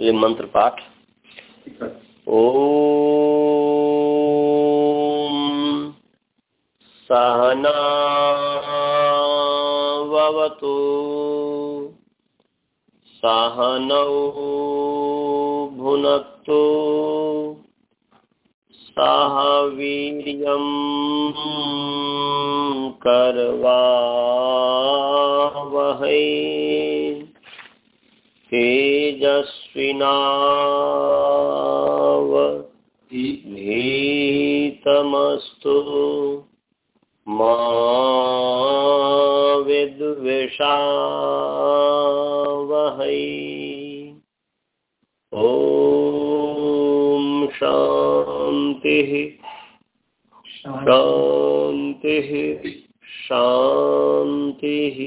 ये मंत्र पाठ ओ सहनावतु सहनौ भुनक्तु सह वीर्यं करवावहै तेजस्विनावधीतमस्तु मा विद्विषावहै। ॐ शान्तिः। शान्तिः। शान्तिः।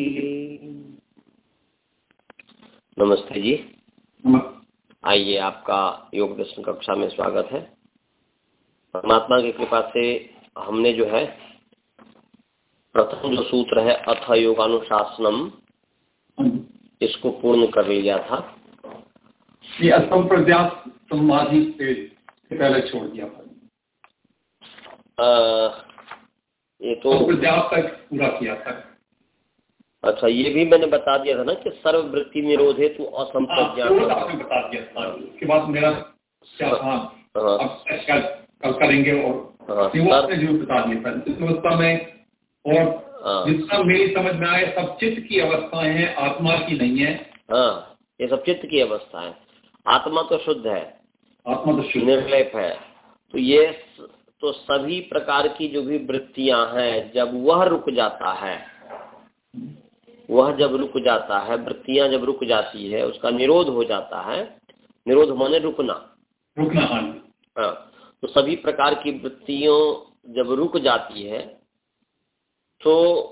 नमस्ते जी। आइए आपका योग दर्शन कक्षा में स्वागत है। परमात्मा की कृपा से हमने जो है प्रथम जो सूत्र है अथ योगानुशासनम इसको पूर्ण कर लिया था। ये असम प्रत्यास समाधि से पहले छोड़ दिया था। आ, ये तो प्रत्यास तक पूरा किया था। अच्छा ये भी मैंने बता दिया था ना कि सर्ववृत्ति निरोध है तो हाँ, असंप्रज्ञान बता दिया था। उसके बाद मेरा हाँ, कल करेंगे और हाँ, जो बता दिया था। में और जितना मेरी समझ में आए सब चित्त की अवस्थाएँ हैं आत्मा की नहीं है। हाँ ये सब चित्त की अवस्था है। आत्मा तो शुद्ध है। आत्मा तो शुद्ध। निर्लेप है। तो ये तो सभी प्रकार की जो भी वृत्तियाँ हैं जब वह रुक जाता है वह जब रुक जाता है वृत्तियाँ जब रुक जाती है उसका निरोध हो जाता है। निरोध माने रुकना। रुकना। हाँ हाँ तो सभी प्रकार की वृत्तियों जब रुक जाती है तो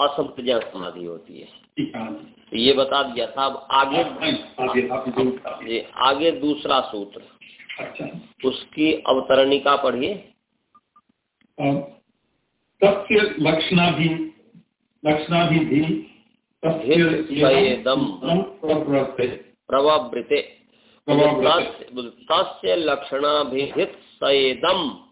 असंप्रज्ञा समाधि होती है। है हाँ। तो ये बता दिया था अब आगे आगे। ये आगे दूसरा सूत्र। अच्छा। उसकी अवतरणिका पढ़िए। तस्य लक्षणाभि तस्य तस्य लक्षणाभिहित सएदम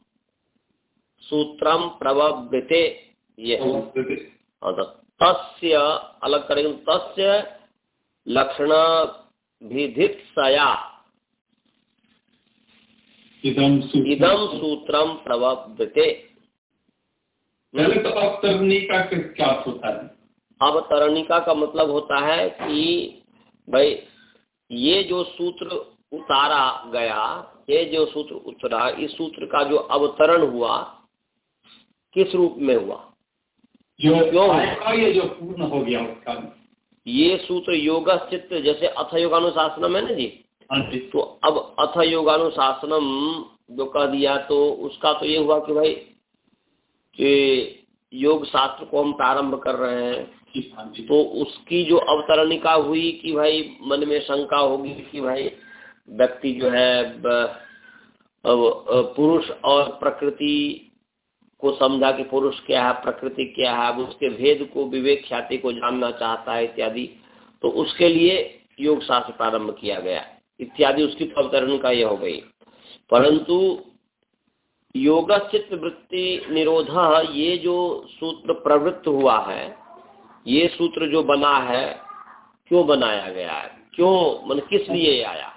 सूत्रम प्रवृत्ते ये है। प्रवृत्ते और तो तस्य अलग करेंगे। तस्य लक्षणाभिधित सया। इदम सूत्रम इदम सूत्रम प्रवृत्ते पहले तो का क्या होता है? अवतरणिका का मतलब होता है कि भाई ये जो सूत्र उतारा गया ये जो सूत्र उतरा इस सूत्र का जो अवतरण हुआ किस रूप में हुआ? जो क्यों? ये जो पूर्ण हो गया उसका। ये सूत्र योग चित्त जैसे अथ योगानुशासनम है ना जी? हाँ जी। तो अब अथ योगानुशासनम जो कह दिया तो उसका तो ये हुआ कि भाई कि योग शास्त्र को हम प्रारंभ कर रहे हैं। हाँ तो उसकी जो अवतरणिका हुई कि भाई मन में शंका होगी कि भाई व्यक्ति जो है पुरुष और प्रकृति को समझा कि पुरुष क्या है प्रकृति क्या है उसके भेद को विवेक ख्याति को जानना चाहता है इत्यादि तो उसके लिए योग शास्त्र प्रारंभ किया गया। इत्यादि उसकी तो अवतरणिका यह हो गई। परंतु योग चित्त वृत्ति निरोध ये जो सूत्र प्रवृत्त हुआ है ये सूत्र जो बना है क्यों बनाया गया है? क्यों मन किस लिए आया?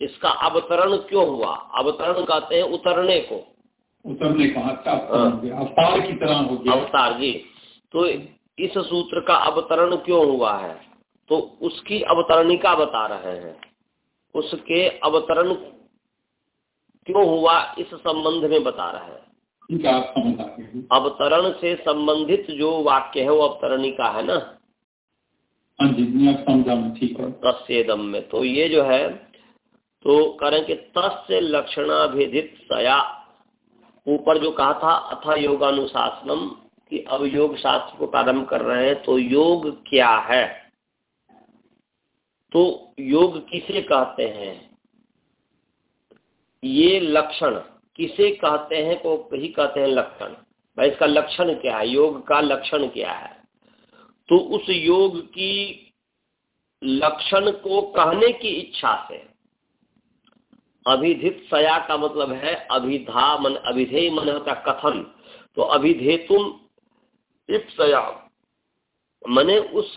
इसका अवतरण क्यों हुआ? अवतरण कहते हैं उतरने को। उतरने का अच्छा हो। अवतार की तरह हो गया। अवतार जी। तो इस सूत्र का अवतरण क्यों हुआ है? तो उसकी अवतरणिका बता रहे हैं। उसके अवतरण क्यों हुआ इस संबंध में बता रहा हैं। अवतरण से संबंधित जो वाक्य है वो अवतरणी का है ना? हाँ ठीक है। तस्दम में। तो ये जो है तो करें कि तस्य लक्षणाभेदित सया। ऊपर जो कहा था अथा योगानुशासनम कि अब योग शास्त्र को प्रारंभ कर रहे हैं तो योग क्या है? तो योग किसे कहते हैं? ये लक्षण किसे कहते हैं को ही कहते हैं लक्षण। भाई इसका लक्षण क्या है? योग का लक्षण क्या है? तो उस योग की लक्षण को कहने की इच्छा से। अभिधित सया का मतलब है अभिधा मन अभिधेय मन होता कथन। तो अभिधेतुम इप्सया मने उस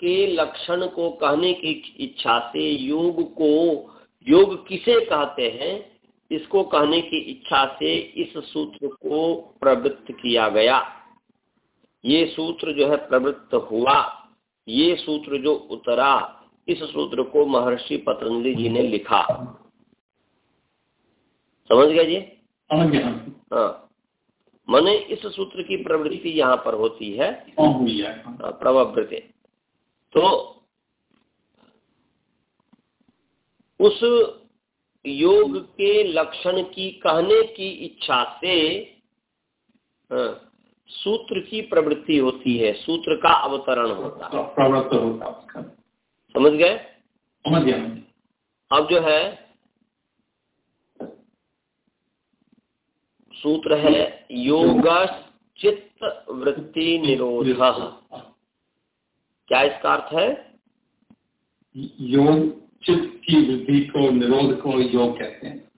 के लक्षण को कहने की इच्छा से योग को योग किसे कहते हैं? इसको कहने की इच्छा से इस सूत्र को प्रवृत्त किया गया। ये सूत्र जो है प्रवृत्त हुआ। ये सूत्र जो उतरा इस सूत्र को महर्षि पतंजलि जी ने लिखा। समझ गए जी? हाँ। मैंने इस सूत्र की प्रवृत्ति यहाँ पर होती है। हाँ, प्रवृत्ति तो उस योग के लक्षण की कहने की इच्छा से हाँ, सूत्र की प्रवृत्ति होती है सूत्र का अवतरण होता है। प्रवृत्त होता समझ गए? समझ गया। अब जो है सूत्र है योग चित्त वृत्ति निरोध। क्या इसका अर्थ है? योग चित्त की वृद्धि को निरोध को योग कहते हैं।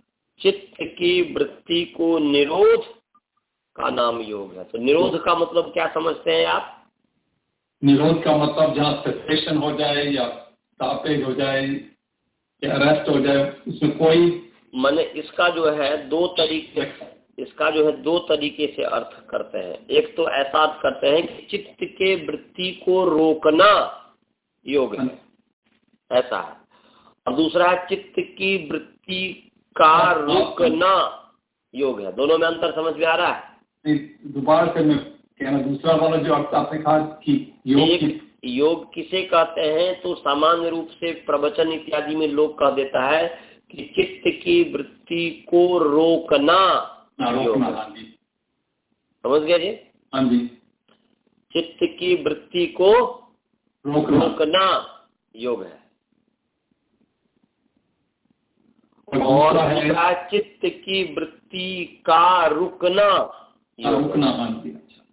चित्त की वृत्ति को निरोध का नाम योग है। तो निरोध का मतलब क्या समझते हैं आप? निरोध का मतलब जहाँ सेपरेशन हो जाए या स्टॉपेज हो जाए या रेस्ट हो जाए उसमें कोई मैंने इसका जो है दो तरीके इसका जो है दो तरीके से अर्थ करते हैं। एक तो ऐसा अर्थ करते हैं कि चित्त के वृत्ति को रोकना योग है। ऐसा है। और दूसरा है चित्त की वृत्ति का रोकना योग है। दोनों में अंतर समझ में आ रहा है? दोबारा से मैं कहना दूसरा वाला जो आपने कहा कि योग योग किसे कहते हैं तो सामान्य रूप से प्रवचन इत्यादि में लोग कह देता है कि चित्त की वृत्ति को रोकना हाँ, समझ गया जी? हाँ जी। चित्त की वृत्ति को रोकना, रोकना योग है। और चित्त की वृत्ति का रुकना। रुकना अच्छा।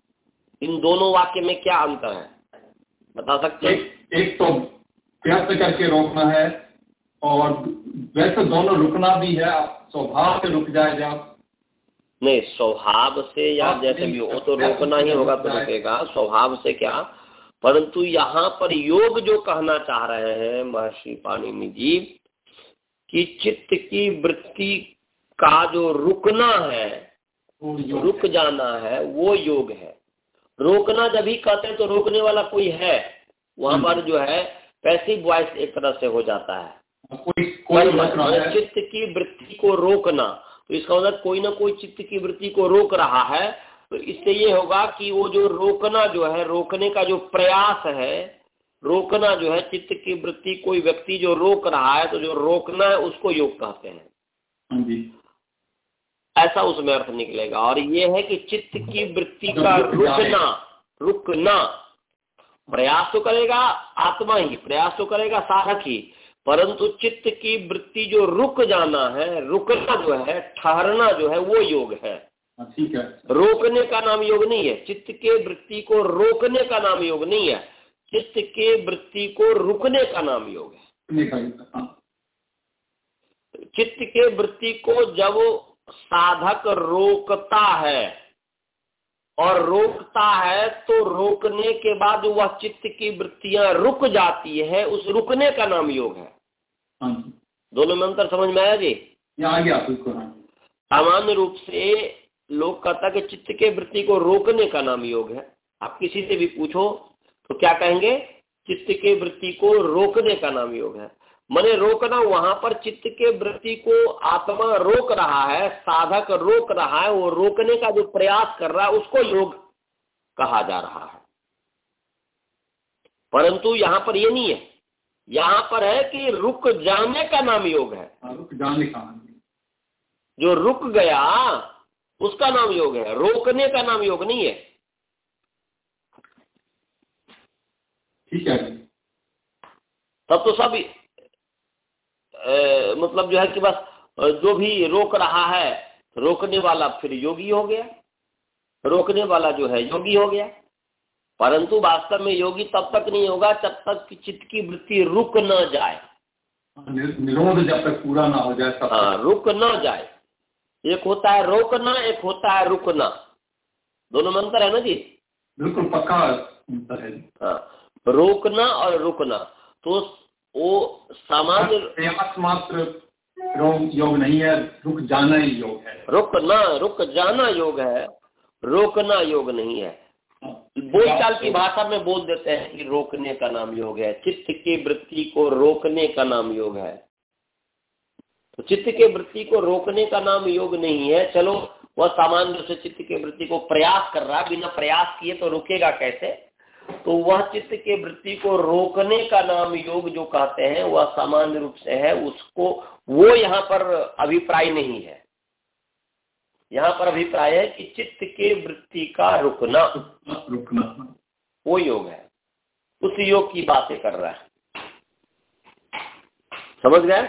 इन दोनों वाक्य में क्या अंतर है? बता सकते एक, एक तो प्रयत्न करके रोकना है और वैसे दोनों रुकना भी है। स्वभाव से रुक जाए नहीं स्वभाव से या जैसे भी हो तो रोकना ही होगा तो रुकेगा। स्वभाव से क्या? परंतु यहाँ पर योग जो कहना चाह रहे हैं महर्षि पाणिनि जी कि चित्त की वृत्ति का जो रुकना है रुक जाना है वो योग है। रोकना जब भी कहते हैं तो रोकने वाला कोई है? वहाँ पर जो है पैसिव वॉइस एक तरह से हो जाता है। कोई, कोई चित्त की वृत्ति को रोकना तो इसका मतलब कोई ना कोई चित्त की वृत्ति को रोक रहा है तो इससे ये होगा कि वो जो रोकना जो है रोकने का जो प्रयास है रोकना जो है चित्त की वृत्ति कोई व्यक्ति जो रोक रहा है तो जो रोकना है उसको योग कहते हैं। हाँ ऐसा उसमें अर्थ निकलेगा। और ये है कि चित्त की वृत्ति का रुकना रुकना प्रयास तो करेगा आत्मा ही प्रयास तो करेगा साधक ही परंतु चित्त की वृत्ति जो रुक जाना है रुकना जो है ठहरना जो है वो योग है। हाँ, ठीक है। रोकने का नाम योग नहीं है। चित्त के वृत्ति को रोकने का नाम योग नहीं है। चित्त के वृत्ति को रुकने का नाम योग है। चित्त के वृत्ति को जब साधक रोकता है और रोकता है तो रोकने के बाद वह चित्त की वृत्तियाँ रुक जाती है, उस रुकने का नाम योग है। दोनों में अंतर समझ में आया जी? आ गया सामान्य रूप से लोग कहता कि चित्त के वृत्ति को रोकने का नाम योग है। आप किसी से भी पूछो तो क्या कहेंगे? चित्त के वृत्ति को रोकने का नाम योग है। मैंने रोकना वहाँ पर चित्त के वृत्ति को आत्मा रोक रहा है साधक रोक रहा है वो रोकने का जो प्रयास कर रहा है उसको योग कहा जा रहा है। परंतु यहाँ पर ये नहीं है। यहाँ पर है कि रुक जाने का नाम योग है। हाँ, रुक जाने का जो रुक गया उसका नाम योग है। रोकने का नाम योग नहीं है। ठीक है। तब तो सब ए, मतलब जो है कि बस जो भी रोक रहा है रोकने वाला फिर योगी हो गया। रोकने वाला जो है योगी हो गया। परंतु वास्तव में योगी तब तक नहीं होगा जब तक कि चित्त की वृत्ति रुक न जाए। निरोध जब तक पूरा ना हो जाए तब हाँ रुक न जाए। एक होता है रोकना एक होता है रुकना। दोनों में अंतर है ना जी? बिल्कुल पक्का अंतर है। हाँ रोकना और रुकना। तो वो सामान्य प्रयास मात्र योग नहीं है रुक जाना ही योग है। रुकना रुक जाना योग है रोकना योग नहीं है। बोलचाल की भाषा में बोल देते हैं कि रोकने का नाम योग है। चित्त की वृत्ति को रोकने का नाम योग है। तो चित्त के वृत्ति को रोकने का नाम योग नहीं है। चलो वह सामान्य से चित्त के वृत्ति को प्रयास कर रहा बिना प्रयास किए तो रुकेगा कैसे? तो वह चित्त के वृत्ति को रोकने का नाम योग जो कहते हैं वह सामान्य रूप से है उसको वो यहाँ पर अभिप्राय नहीं है। यहाँ पर अभिप्राय है कि चित्त के वृत्ति का रुकना रुकना। वो योग है। उस योग की बातें कर रहा है। समझ गए?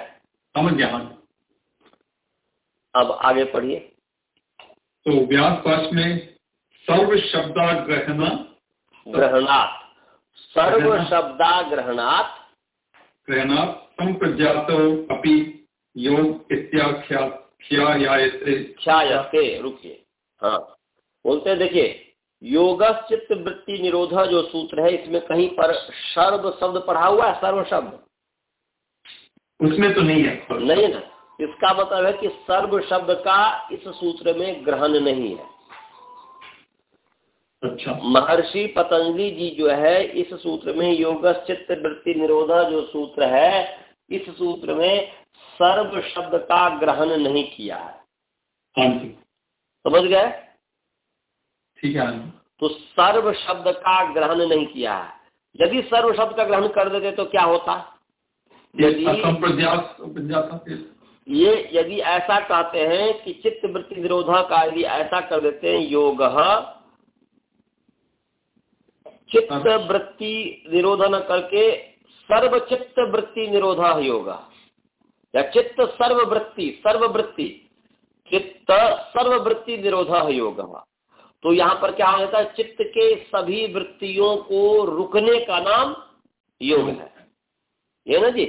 समझ गया हाँ। अब आगे पढ़िए। तो व्यास पाठ में सर्व शब्दा ग्रहणा ग्रहणात। सर्व शब्दा ग्रहणात। ग्रहणात संप्रजात अपि योग इत्याख्या रुकिए हाँ। बोलते हैं देखिए योग चित्त वृत्ति निरोधा जो सूत्र है इसमें कहीं पर सर्व शब्द पढ़ा हुआ है सर्व शब्द? उसमें तो नहीं है नहीं ना? इसका मतलब है कि सर्व शब्द का इस सूत्र में ग्रहण नहीं है। अच्छा। महर्षि पतंजलि जी जो है इस सूत्र में योग चित्त वृत्ति निरोधा जो सूत्र है इस सूत्र में सर्व शब्द का ग्रहण नहीं किया है। हाँ समझ गए? ठीक है तो सर्व शब्द का ग्रहण नहीं किया है। यदि सर्व शब्द का ग्रहण कर देते तो क्या होता? यदि ये यदि ऐसा कहते हैं कि चित्त वृत्ति निरोधा का यदि ऐसा कर देते हैं योग चित्त। वृत्ति निरोधन करके सर्वचित्त वृत्ति निरोधा योगा या चित्त सर्ववृत्ति सर्ववृत्ति चित्त सर्ववृत्ति निरोधा योग तो यहाँ पर क्या हो जाता है? चित्त के सभी वृत्तियों को रुकने का नाम योग है। ये ना जी?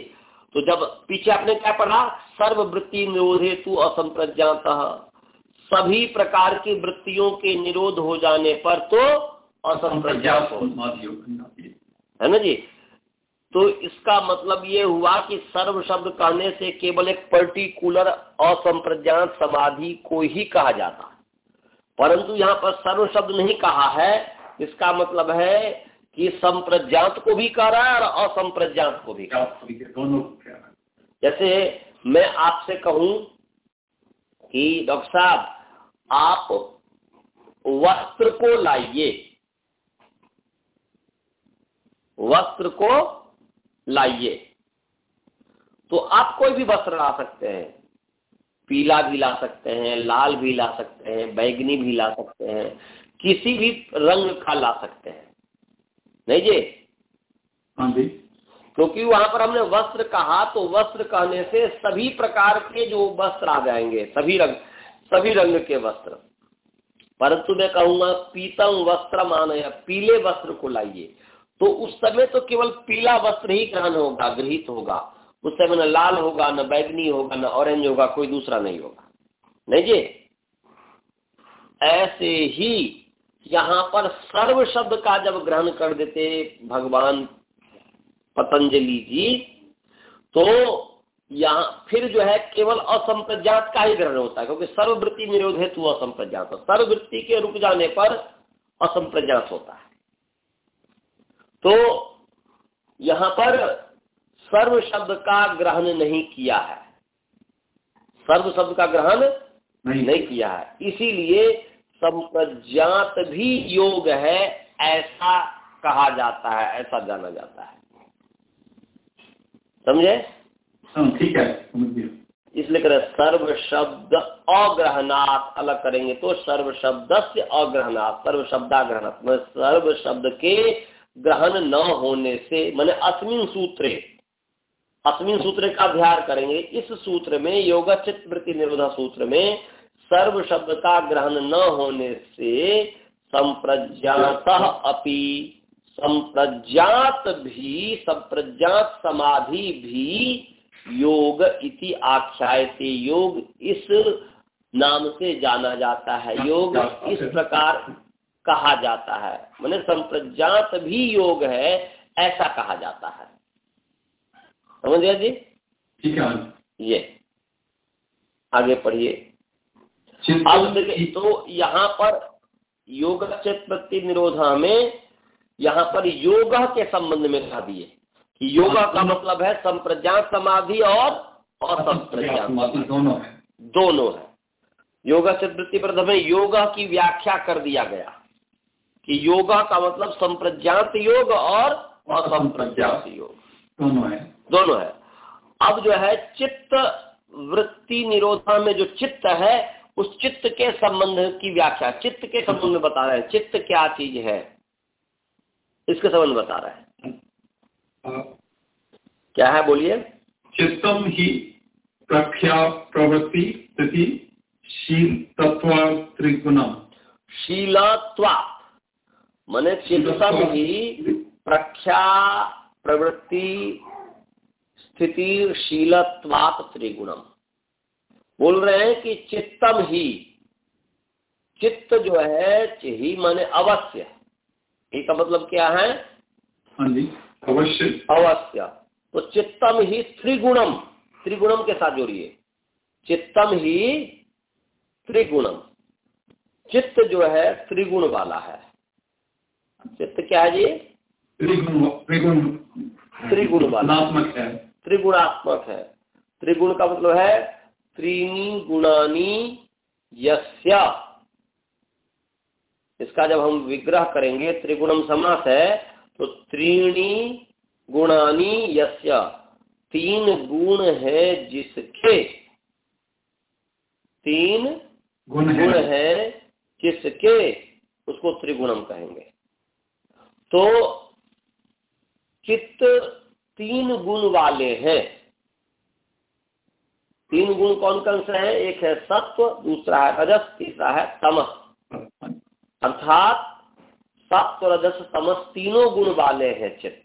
तो जब पीछे आपने क्या पढ़ा? सर्ववृत्ति निरोधे तू असंप्रज्ञात। सभी प्रकार की वृत्तियों के निरोध हो जाने पर तो असंप्रज्ञात है ना जी? तो इसका मतलब ये हुआ कि सर्व शब्द कहने से केवल एक पर्टिकुलर असंप्रज्ञात समाधि को ही कहा जाता परंतु यहाँ पर सर्व शब्द नहीं कहा है। इसका मतलब है कि संप्रज्ञात को भी कह रहा है और असंप्रज्ञात को भी कह दोनों जैसे मैं आपसे कहूँ कि डॉक्टर साहब आप वस्त्र को लाइए। वस्त्र को लाइए। तो आप कोई भी वस्त्र ला सकते हैं। पीला भी ला सकते हैं लाल भी ला सकते हैं बैगनी भी ला सकते हैं किसी भी रंग का ला सकते हैं। नहीं जी? हाँ जी। क्योंकि वहाँ पर हमने वस्त्र कहा तो वस्त्र कहने से सभी प्रकार के जो वस्त्र आ जाएँगे सभी रंग सभी रंग के वस्त्र। परंतु मैं कहूँगा पीतम वस्त्र मान पीले वस्त्र को लाइए। तो उस समय तो केवल पीला वस्त्र ही ग्रहण होगा, गृहित होगा। उस समय न लाल होगा, न बैगनी होगा, न ऑरेंज होगा, कोई दूसरा नहीं होगा। नहीं जी? ऐसे ही यहाँ पर सर्व शब्द का जब ग्रहण कर देते भगवान पतंजलि जी तो यहाँ फिर जो है केवल असंप्रज्ञात का ही ग्रहण होता है, क्योंकि सर्ववृत्ति निरोध हेतु असंप्रज्ञात सर्ववृत्ति के रुक जाने पर असंप्रज्ञात होता है। तो यहाँ पर सर्व शब्द का ग्रहण नहीं किया है। सर्व शब्द का ग्रहण नहीं, नहीं किया है। इसीलिए संप्रज्ञात भी योग है ऐसा कहा जाता है ऐसा जाना जाता है। समझे? हाँ, ठीक है इसलिए करें सर्व शब्द अग्रहणात अलग करेंगे तो सर्व शब्द से अग्रहणात सर्व शब्दाग्रहणात सर्व शब्द के ग्रहण न होने से मैंने अस्मिन सूत्रे अस्मिन सूत्र का अध्ययन करेंगे इस सूत्र में योग चित्त वृत्ति निरोधा सूत्र में सर्व शब्द का ग्रहण न होने से संप्रज्ञात अपि संप्रज्ञात भी संप्रज्ञात समाधि भी योग इति आख्यायते। योग इस नाम से जाना जाता है। योग इस प्रकार कहा जाता है। मैंने संप्रज्ञात भी योग है ऐसा कहा जाता है। समझ गया जी? ठीक है। ये। आगे पढ़िए। अब देखिए तो यहाँ पर योग प्रति निरोधा में यहाँ पर योग के संबंध में कहा दिए। कि योगा का मतलब है संप्रज्ञात समाधि और असंप्रज्ञात संप्रज्ञात दोनों है। दोनों है। योगा चित्रवृत्ति प्रथम योगा की व्याख्या कर दिया गया। कि योगा का मतलब संप्रज्ञात योग और असंप्रज्ञात योग। दोनों है। दोनों है। अब जो है चित्त वृत्ति निरोधा में जो चित्त है उस चित्त के संबंध की व्याख्या चित्त के संबंध में बता रहे हैं। चित्त क्या चीज़ है? इसके संबंध बता रहे हैं। क्या है? बोलिए। चित्तम ही प्रख्या प्रवृत्ति स्थिति शील तत्व त्रिगुणम। शीलत्वा। मने चित्तम ही प्रख्या प्रवृत्ति स्थिति शीलत्वात त्रिगुणम। बोल रहे हैं कि चित्तम ही चित्त जो है ही माने अवश्य। इसका मतलब क्या है? हाँ अवश्य। अवश्य। तो चित्तम ही त्रिगुणम त्रिगुणम के साथ जोड़िए। चित्तम ही त्रिगुणम। चित्त जो है त्रिगुण वाला है। चित्त क्या है जी? त्रिगुण त्रिगुण। त्रिगुण वाला। है। त्रिगुणात्मक है। त्रिगुण का मतलब है त्रीणी गुणानी यस्य। इसका जब हम विग्रह करेंगे त्रिगुणम समास है तो त्रीणी गुणानी यस्य। तीन गुण है जिसके। तीन गुण गुण है जिसके। उसको त्रिगुणम कहेंगे। तो चित्त तीन गुण वाले हैं। तीन गुण कौन कौन से हैं? एक है सत्व दूसरा है रजस तीसरा है तमस। अर्थात सत्व रजस तमस तीनों गुण वाले हैं चित्त।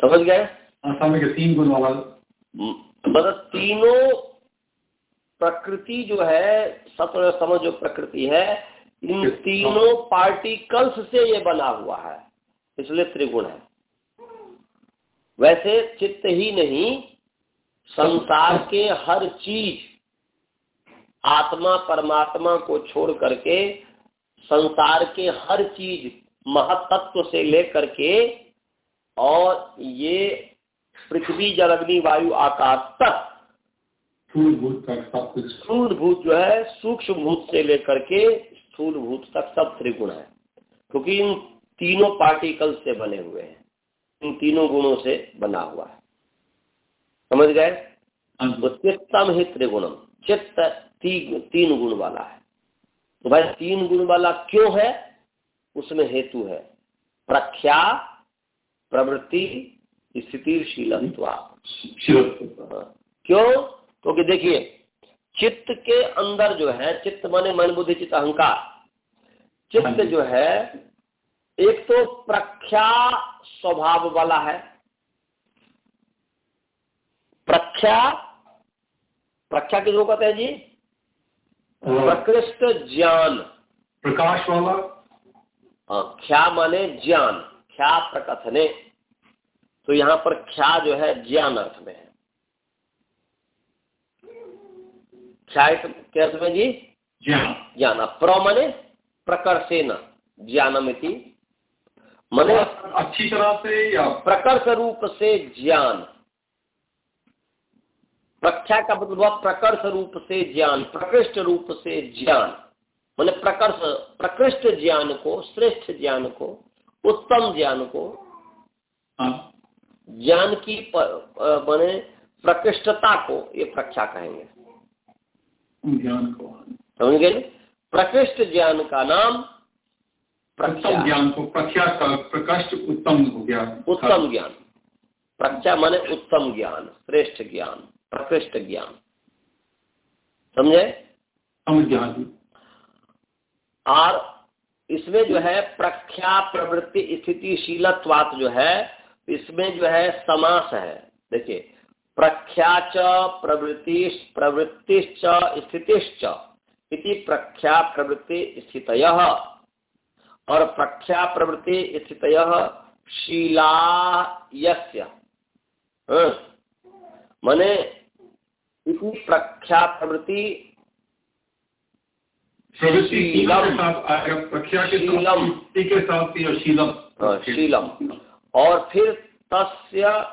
समझ गए? हाँ, तीन गुण वाला। मतलब तीनों प्रकृति जो है सत्व समझ जो प्रकृति है इन तीनों पार्टिकल्स से ये बना हुआ है। इसलिए त्रिगुण है। वैसे चित्त ही नहीं संसार के हर चीज़ आत्मा परमात्मा को छोड़ करके संसार के हर चीज़ महतत्व से लेकर के और ये पृथ्वी जल अग्नि वायु आकाश तक स्थूल भूत जो है सूक्ष्म भूत से लेकर के स्थूल भूत तक सब त्रिगुण है। क्योंकि इन तीनों पार्टिकल से बने हुए हैं। इन तीनों गुणों से बना हुआ है। समझ गए? हाँ तो चित्तम ही त्रिगुणम। चित्त ती, तीन गुण वाला है। तो भाई तीन गुण वाला क्यों है? उसमें हेतु है। प्रख्या प्रवृत्ति स्थितिशील हाँ। क्यों? क्योंकि तो देखिए चित्त के अंदर जो है चित्त माने मन बुद्धि चित्त अहंकार। चित्त हाँ जो। है एक तो प्रख्या स्वभाव वाला है। प्रख्या प्रख्या किसको कहते हैं जी? प्रकृष्ट ज्ञान। प्रकाश वाला। हाँ ख्या माने ज्ञान ख्या प्रकथने। तो यहाँ पर ख्या जो है ज्ञान अर्थ में है। ख्या क्या अर्थ में जी? ज्ञान। ज्ञान। प्र माने प्रकर्षेन ज्ञानमिति। मैंने अच्छी तरह से या प्रकर्ष रूप से ज्ञान। प्रख्या का मतलब प्रकर्ष रूप से ज्ञान प्रकृष्ट रूप से ज्ञान। मैंने प्रकर्ष प्रकृष्ट ज्ञान को श्रेष्ठ ज्ञान को उत्तम ज्ञान को हाँ। ज्ञान की मैंने प्रकृष्टता को ये प्रख्या कहेंगे। ज्ञान को समझ? गए प्रकृष्ट ज्ञान का नाम उत्तम ज्ञान को प्रख्या का प्रकृष्ट उत्तम हो गया। उत्तम ज्ञान। प्रख्या माने उत्तम ज्ञान श्रेष्ठ ज्ञान प्रकृष्ट ज्ञान। समझे? समझ गया जी और इसमें जो है प्रख्या प्रवृत्ति स्थितिशीलत्वात जो है इसमें जो है समास है। देखिए प्रख्या प्रवृत्ति प्रवृत्ति स्थितिश्च इति प्रख्या प्रवृत्ति स्थित और प्रख्या प्रवृत्ति स्थित शीला मने इसी प्रख्या प्रवृत्ति शीलम। के साथ शीलम। हाँ, शीलम। और फिर तस्य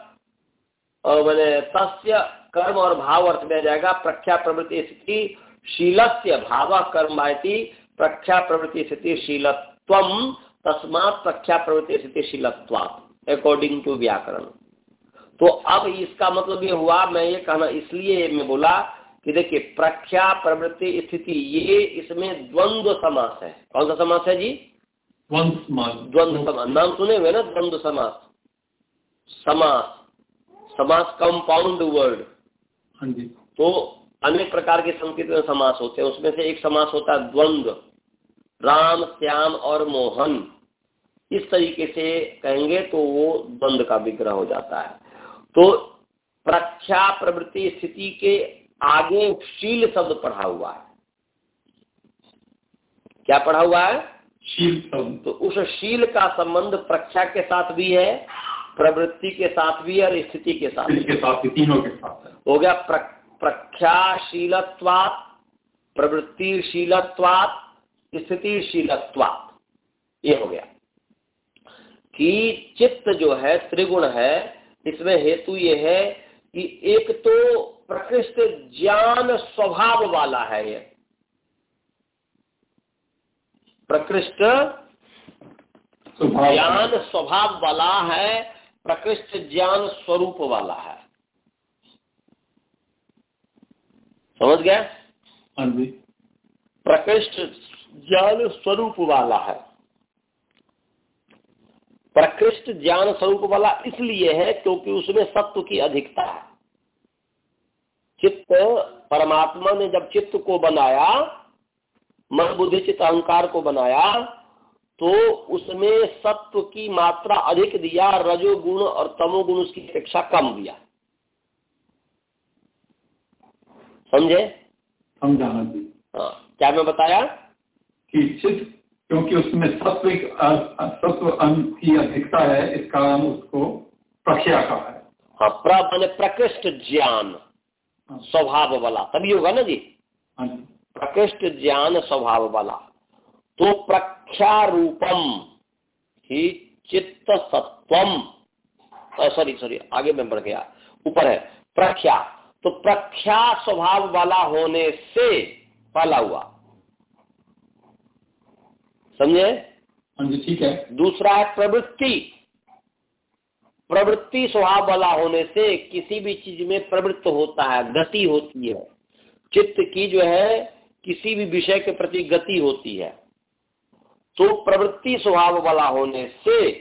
मैंने तस्य कर्म और भाव अर्थ में जाएगा प्रख्या प्रवृत्ति स्थिति शीलस्य भाव कर्म प्रख्या प्रवृत्ति स्थिति शीलत्व तस्मात प्रख्या प्रवृत्ति स्थिति शीलत्वात् अकॉर्डिंग टू व्याकरण। तो अब इसका मतलब ये हुआ मैं ये कहना इसलिए मैं बोला कि देखिए प्रख्या प्रवृत्ति स्थिति ये इसमें द्वंद्व समास है। कौन सा समास है जी? द्वंद्व समास। द्वंद्व समास। नाम सुने हुए ना? द्वंद्व समास। समास। समास कंपाउंड वर्ड हाँ जी। तो अनेक प्रकार के संकेत में समास होते हैं। उसमें से एक समास होता है द्वंद्व। राम श्याम और मोहन। इस तरीके से कहेंगे तो वो द्वंद्व का विग्रह हो जाता है। तो प्रख्या प्रवृत्ति स्थिति के आगे शील शब्द पढ़ा हुआ है। क्या पढ़ा हुआ है? शील शब्द। तो उस शील का संबंध प्रख्या के साथ भी है प्रवृत्ति के साथ भी और स्थिति के साथ के साथ तीनों के साथ हो। गया प्र, प्रख्याशीलत्वात प्रवृत्तिशीलत्वात स्थितिशीलत्वात। ये हो गया। कि चित्त जो है त्रिगुण है इसमें हेतु ये है कि एक तो प्रकृष्ट ज्ञान स्वभाव वाला है ये। प्रकृष्ट ज्ञान स्वभाव वाला है प्रकृष्ट ज्ञान स्वरूप वाला है। समझ गया हाँ प्रकृष्ट ज्ञान स्वरूप वाला है। प्रकृष्ट ज्ञान स्वरूप वाला इसलिए है क्योंकि उसमें सत्व की अधिकता है। चित्त परमात्मा ने जब चित्त को बनाया मन बुद्धि चित्त अहंकार को बनाया तो उसमें सत्व की मात्रा अधिक दिया रजोगुण और तमोगुण उसकी अपेक्षा कम दिया। समझे? समझा हाँ क्या मैं बताया? कि चित्त क्योंकि उसमें सत्व सत्व की अधिकता है इस कारण उसको प्रख्या का है। हाँ प्र मैंने प्रकृष्ट ज्ञान हाँ। स्वभाव वाला। तभी होगा ना जी? हाँ प्रकृष्ट ज्ञान स्वभाव वाला। तो प्रख्या रूपम ही चित्त सत्वम सॉरी सॉरी आगे में बढ़ गया ऊपर है प्रख्या। तो प्रख्या स्वभाव वाला होने से पाला हुआ। समझे? हाँ ठीक है। दूसरा है प्रवृत्ति। प्रवृत्ति स्वभाव वाला होने से किसी भी चीज़ में प्रवृत्त होता है गति होती है। चित्त की जो है किसी भी विषय के प्रति गति होती है। तो प्रवृत्ति स्वभाव वाला होने से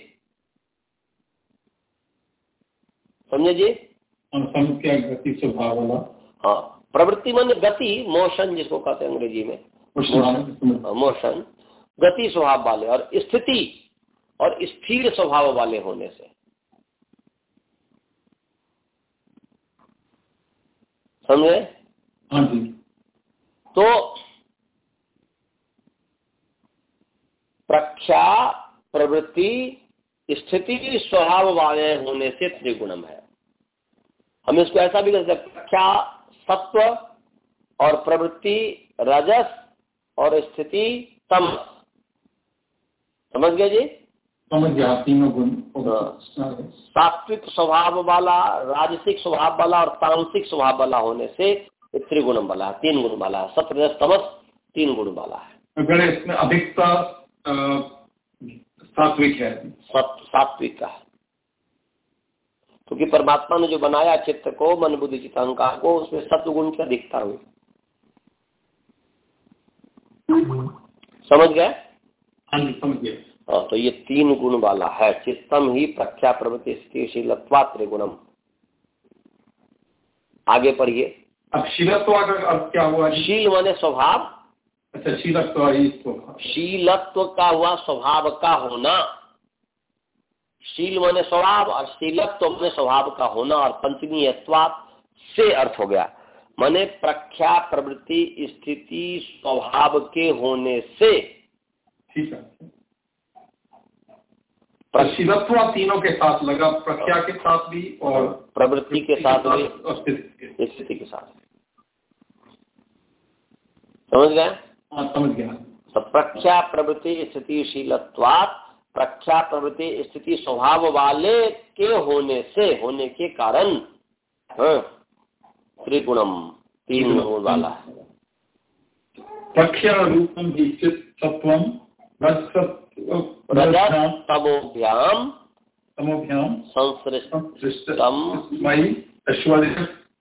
समझे जी? क्या गति स्वभाव वाला। हाँ प्रवृत्ति मन गति मोशन जिसको कहते हैं अंग्रेज़ी में। मोशन। हाँ, गति स्वभाव वाले और स्थिति और स्थिर स्वभाव वाले होने से। समझे? हाँ जी। तो प्रख्या प्रवृत्ति स्थिति स्वभाव वाले होने से त्रिगुणम है। हम इसको ऐसा भी कर सकते प्रख्या सत्व और प्रवृत्ति रजस और स्थिति तम। समझ गए जी? समझ गया तीनों गुण हाँ। सात्विक स्वभाव वाला राजसिक स्वभाव वाला और तांसिक स्वभाव वाला होने से त्रिगुणम वाला तीन गुण वाला है। सत्य तमस तीन गुण वाला है। अगर इसमें अधिकता सात्विक है। सात्विक का क्योंकि परमात्मा ने जो बनाया चित्त को मन बुद्धि चित्त अहंकार को उसमें सत्व गुण की अधिकता हुई समझ गए? हाँ समझ गए हाँ तो ये तीन गुण वाला है चित्तम ही प्रख्या प्रवृत्ति स्थितिशीलत्वा त्रिगुणम आगे पढ़िए। अब शीलत्व का अर्थ क्या हुआ शील माने स्वभाव। अच्छा शीलत्व शीलत्व का हुआ स्वभाव का होना। शील माने स्वभाव और शीलत्व माने स्वभाव का होना और पंचमी से अर्थ हो गया। माने प्रख्या प्रवृत्ति स्थिति स्वभाव के होने से। ठीक है। प्रशिवत्व तीनों के साथ लगा प्रख्या के साथ भी और प्रवृत्ति के साथ भी। स्थिति के साथ। समझ गए? समझ गया। तो प्रख्या प्रवृत्ति स्थितिशीलत्वात प्रख्या प्रवृत्ति स्थिति स्वभाव वाले के होने से होने के कारण हाँ, त्रिगुणम तीन गुण वाला है। प्रख्या रूपम ही चित सत्वम रजत तमोभ्याम तमोभ्याम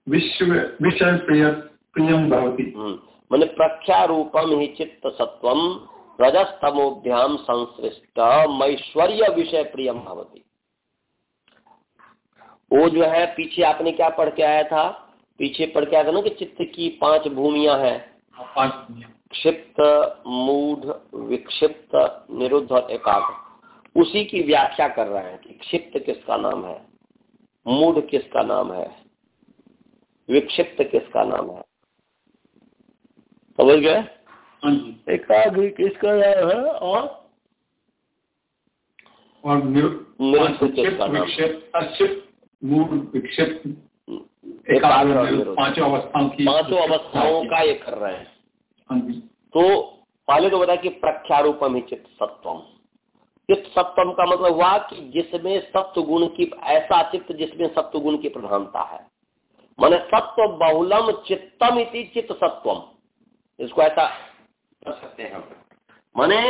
विश्व विषय प्रिय प्रियम भवति। हम्म, मैंने प्रख्या रूपम ही चित्त सत्वम रजस्तमोभ्याम संश्रिष्ट मैश्वर्य विषय प्रियम भवती। वो जो है पीछे आपने क्या पढ़ के आया था? पीछे पढ़ के आया था ना कि चित्त की पाँच भूमिया है। क्षिप्त मूढ़ विक्षिप्त निरुद्ध और एकाग्र। उसी की व्याख्या कर रहे हैं कि क्षिप्त किसका नाम है? मूढ़ किसका नाम है? विक्षिप्त किसका नाम है? समझ गए? हाँ एकाग्र किसका है और और पाँच अवस्थाओं की पाँचों अवस्थाओं का ये कर रहे हैं। हाँ तो पहले तो बताया कि प्रख्यारूपम ही चित्त सत्वम। चित्त सत्वम का मतलब हुआ कि जिसमें सत्व गुण की ऐसा चित्त जिसमें सत्व गुण की प्रधानता है। माने सत्व बहुलम चित्तम इति चित्त सत्वम। इसको ऐसा कर सकते हैं हम। माने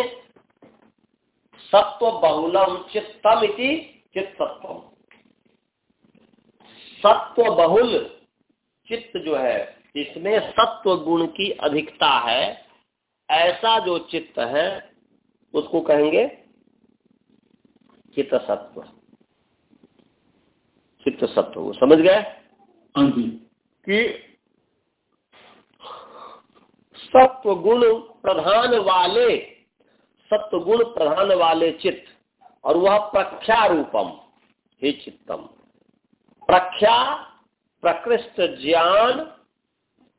सत्व बहुलम चित्तम इति चित्त सत्वम सत्व बहुल चित्त जो है इसमें सत्व गुण की अधिकता है। ऐसा जो चित्त है उसको कहेंगे चित्त सत्व चित्त सत्व समझ गए? हाँ कि सत्व गुण प्रधान वाले सत्व गुण प्रधान वाले चित्त, और वह प्रख्या रूपम हे चित्तम। प्रख्या, प्रकृष्ट ज्ञान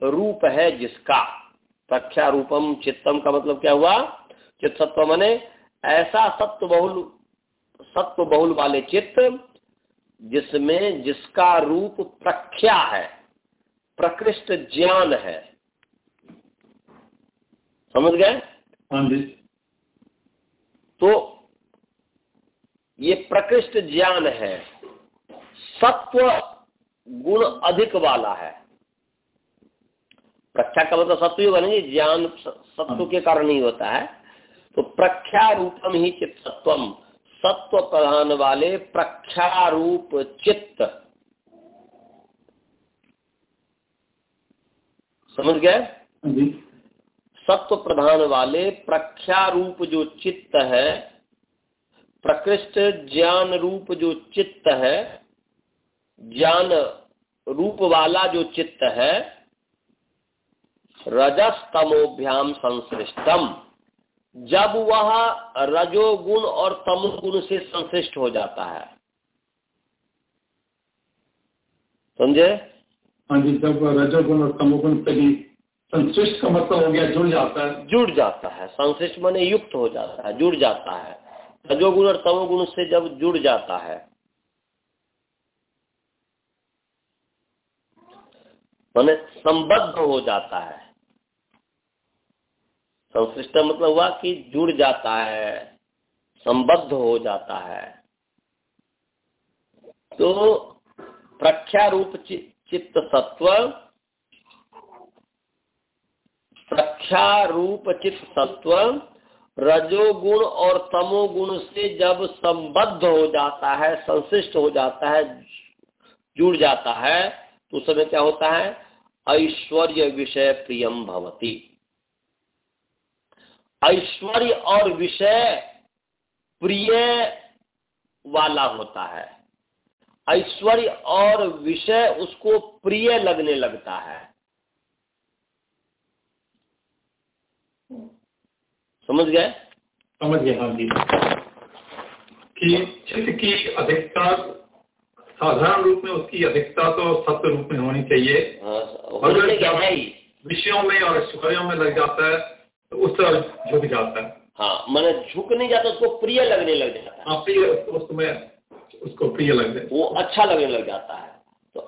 रूप है जिसका। प्रख्या रूपम चित्तम का मतलब क्या हुआ? चित्त सत्व मने, ऐसा सत्व बहुल सत्व बहुल वाले चित्त, जिसमें जिसका रूप प्रख्या है, प्रकृष्ट ज्ञान है। समझ गए? हाँ जी। तो ये प्रकृष्ट ज्ञान है सत्व गुण अधिक वाला है। प्रख्या का मतलब सत्व ही बनेंगे ज्ञान सत्व के कारण ही होता है। तो प्रख्या रूपम ही चित्त सत्वम सत्व प्रधान वाले प्रख्या रूप चित्त। समझ गए? हाँ जी। सत्व प्रधान वाले प्रख्या रूप जो चित्त है, प्रकृष्ट ज्ञान रूप जो चित्त है, ज्ञान रूप वाला जो चित्त है, रजस्तमोभ्याम संश्रिष्टम जब वह रजोगुण और तमोगुण से संश्लिष्ट हो जाता है। समझे? हाँ जी, जब रजोगुण और तमोगुण से भी संश्लिष्ट का मतलब हो गया जुड़ जाता है। जुड़ जाता है। संश्लिष्ट माने युक्त हो जाता है, जुड़ जाता है। रजोगुण और तमोगुण से जब जुड़ जाता है, माने संबद्ध हो जाता है। संश्लिष्ट मतलब हुआ कि जुड़ जाता है, संबद्ध हो जाता है। तो प्रख्या रूप चित्त सत्व प्रख्या रूप चित्त सत्व रजोगुण और तमोगुण से जब संबद्ध हो जाता है, संश्लिष्ट हो जाता है, जुड़ जाता है तो उस समय क्या होता है? ऐश्वर्य विषय प्रियम भवती। ऐश्वर्य और विषय प्रिय वाला होता है। ऐश्वर्य और विषय उसको प्रिय लगने लगता है। समझ गए? समझ गए हाँ जी। कि चित्त की अधिकता साधारण रूप में उसकी अधिकता तो सत्य रूप में होनी चाहिए। हाँ, विषयों में और सुखयों में लग जाता है तो उस तरह झुक जाता है। हाँ मैंने झुक नहीं जाता उसको प्रिय लगने लग जाता है। हाँ प्रिय उसमें उसको प्रिय लग जाए वो अच्छा लगने लग जाता है। तो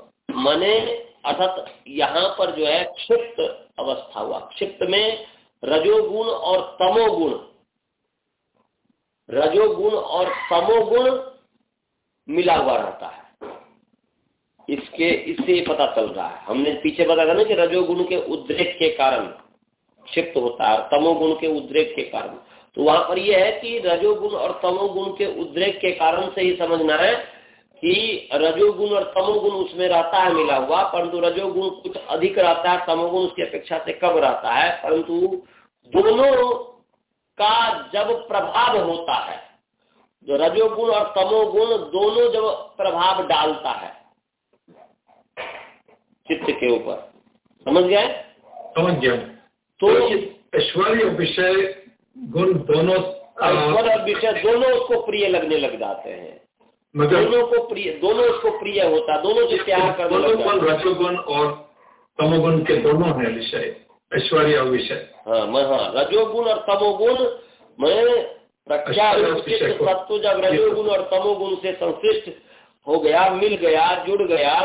मैंने अर्थात यहाँ पर जो है क्षिप्त अवस्था हुआ। क्षिप्त में रजोगुण और तमोगुण। रजोगुण और तमोगुण मिला हुआ रहता है। इसके, इससे पता चल रहा है। हमने पीछे बताया ना कि रजोगुण के उद्रेक के कारण क्षिप्त होता है तमोगुण के उद्रेक के कारण। तो वहाँ पर यह है कि रजोगुण और तमोगुण के उद्रेक के कारण से ही समझना है कि रजोगुण और तमोगुण उसमें रहता है मिला हुआ, परंतु रजोगुण कुछ अधिक रहता है, तमोगुण उसकी अपेक्षा से कम रहता है, परंतु दोनों का जब प्रभाव होता है जो रजोगुण और तमोगुण दोनों जब प्रभाव डालता है चित्त के ऊपर। समझ गए? समझ गया। तो ऐश्वर्य विषय गुण दोनों ऐश्वर्य और विषय दोनों उसको प्रिय लगने लग जाते हैं। दोनों को प्रिय दोनों उसको प्रिय होता दोनों से प्यार करने लग रजोगुण और तमोगुण के दोनों है विषय ऐश्वर्य और विषय। हाँ मैं हाँ रजोगुण और तमोगुण मैं तत्व जब रजोगुण और तमोगुण से संश्लिष्ट हो गया मिल गया जुड़ गया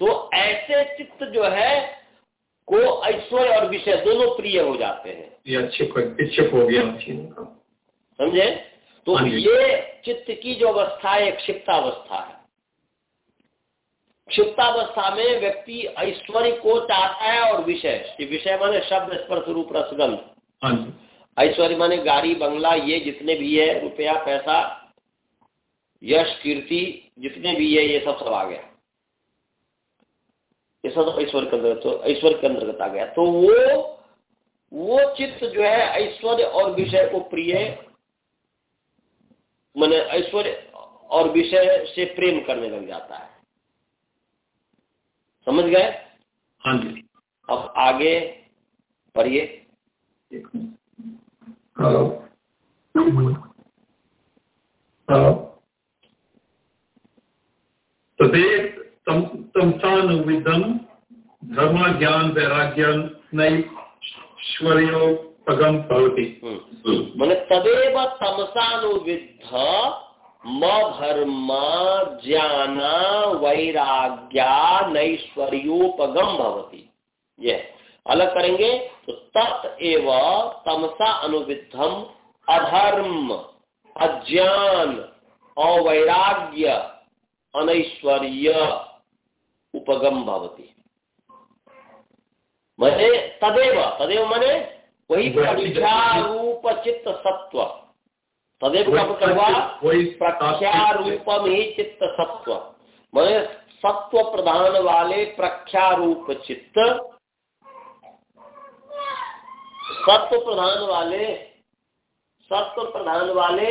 तो ऐसे चित्त जो है को ऐश्वर्य और विषय दोनों प्रिय हो जाते हैं। ये अच्छे इच्छुक हो गया समझे? तो हाँ ये चित्त की जो अवस्था है क्षिप्तावस्था है। क्षिप्तावस्था में व्यक्ति ऐश्वर्य को चाहता है और विषय। विषय माने शब्द स्पर्श रूप रसगंध। हाँ ऐश्वर्य माने गाड़ी बंगला ये जितने भी है रुपया पैसा यश कीर्ति जितने भी है ये सब सब आ गया। ये सब ऐश्वर्य के अंतर्गत तो ऐश्वर्य के अंतर्गत आ गया। तो वो वो चित्त जो है ऐश्वर्य और विषय को प्रिय मैंने ऐश्वर्य और विषय से प्रेम करने लग जाता है। समझ गए? हाँ जी। अब आगे पढ़िए। हेलो। हेलो। तो देख तमसानुविदम धर्म ज्ञान वैराग्य नैश्वर्योपगम भवति। मैंने तदेव तमसानुविद्ध म धर्म ज्ञान वैराग्या नैश्वर्योपगम भवती। ये अलग करेंगे तो तत् एव तमसा अनुविद्धम अधर्म अज्ञान अवैराग्य अनैश्वर्य उपगम भवती। मैंने तदेव तदेव मैंने वही प्रख्यारूप चित्त सत्व तदेव प्रख्यारूपम ही चित्त सत्व मैंने सत्व प्रधान वाले प्रख्यारूप चित्त सत्व प्रधान वाले सत्व प्रधान वाले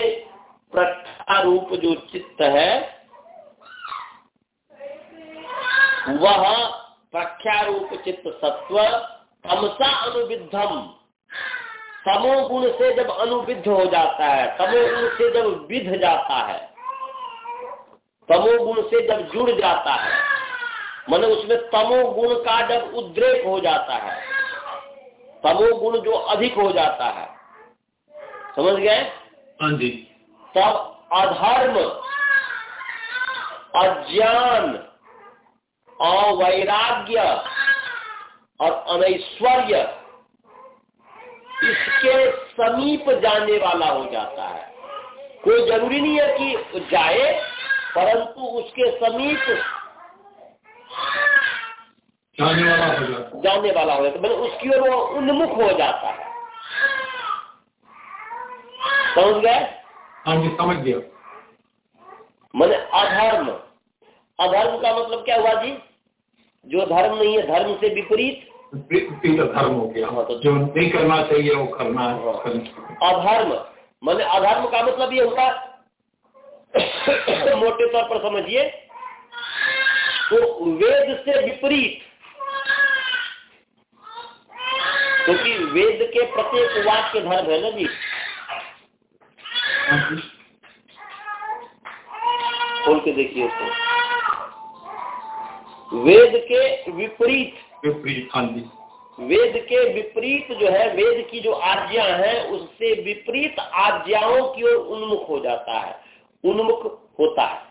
प्रख्यारूप जो चित्त है वह प्रख्यारूप चित्त सत्व तमसा अनुविधम तमोगुण से जब अनुविध हो जाता है तमोगुण से जब विध जाता है तमोगुण से जब जुड़ जाता है मन उसमें तमोगुण का जब उद्रेक हो जाता है तमोगुण जो अधिक हो जाता है। समझ गए? हाँ जी। तब अधर्म अज्ञान अवैराग्य और अनैश्वर्य इसके समीप जाने वाला हो जाता है। कोई ज़रूरी नहीं है कि जाए परंतु उसके समीप जाने वाला हो जाता जाने वाला हो जाता मतलब उसकी ओर वो उन्मुख हो जाता है। समझ गए? हाँ जी समझ गया। मैंने अधर्म। अधर्म का मतलब क्या हुआ जी? जो धर्म नहीं है धर्म से विपरीत धर्म हो गया। हाँ, तो जो नहीं करना चाहिए वो करना है। हाँ। अधर्म मैंने अधर्म का मतलब ये हुआ मोटे तौर पर समझिए तो वेद से विपरीत क्योंकि तो वेद के प्रत्येक वाक्य धर्म है ना जी। खोल के देखिए उसको। वेद के विपरीत विपरीत हाँ जी। वेद के विपरीत जो है वेद की जो आज्ञा है उससे विपरीत आज्ञाओं की ओर उन्मुख हो जाता है। उन्मुख होता है।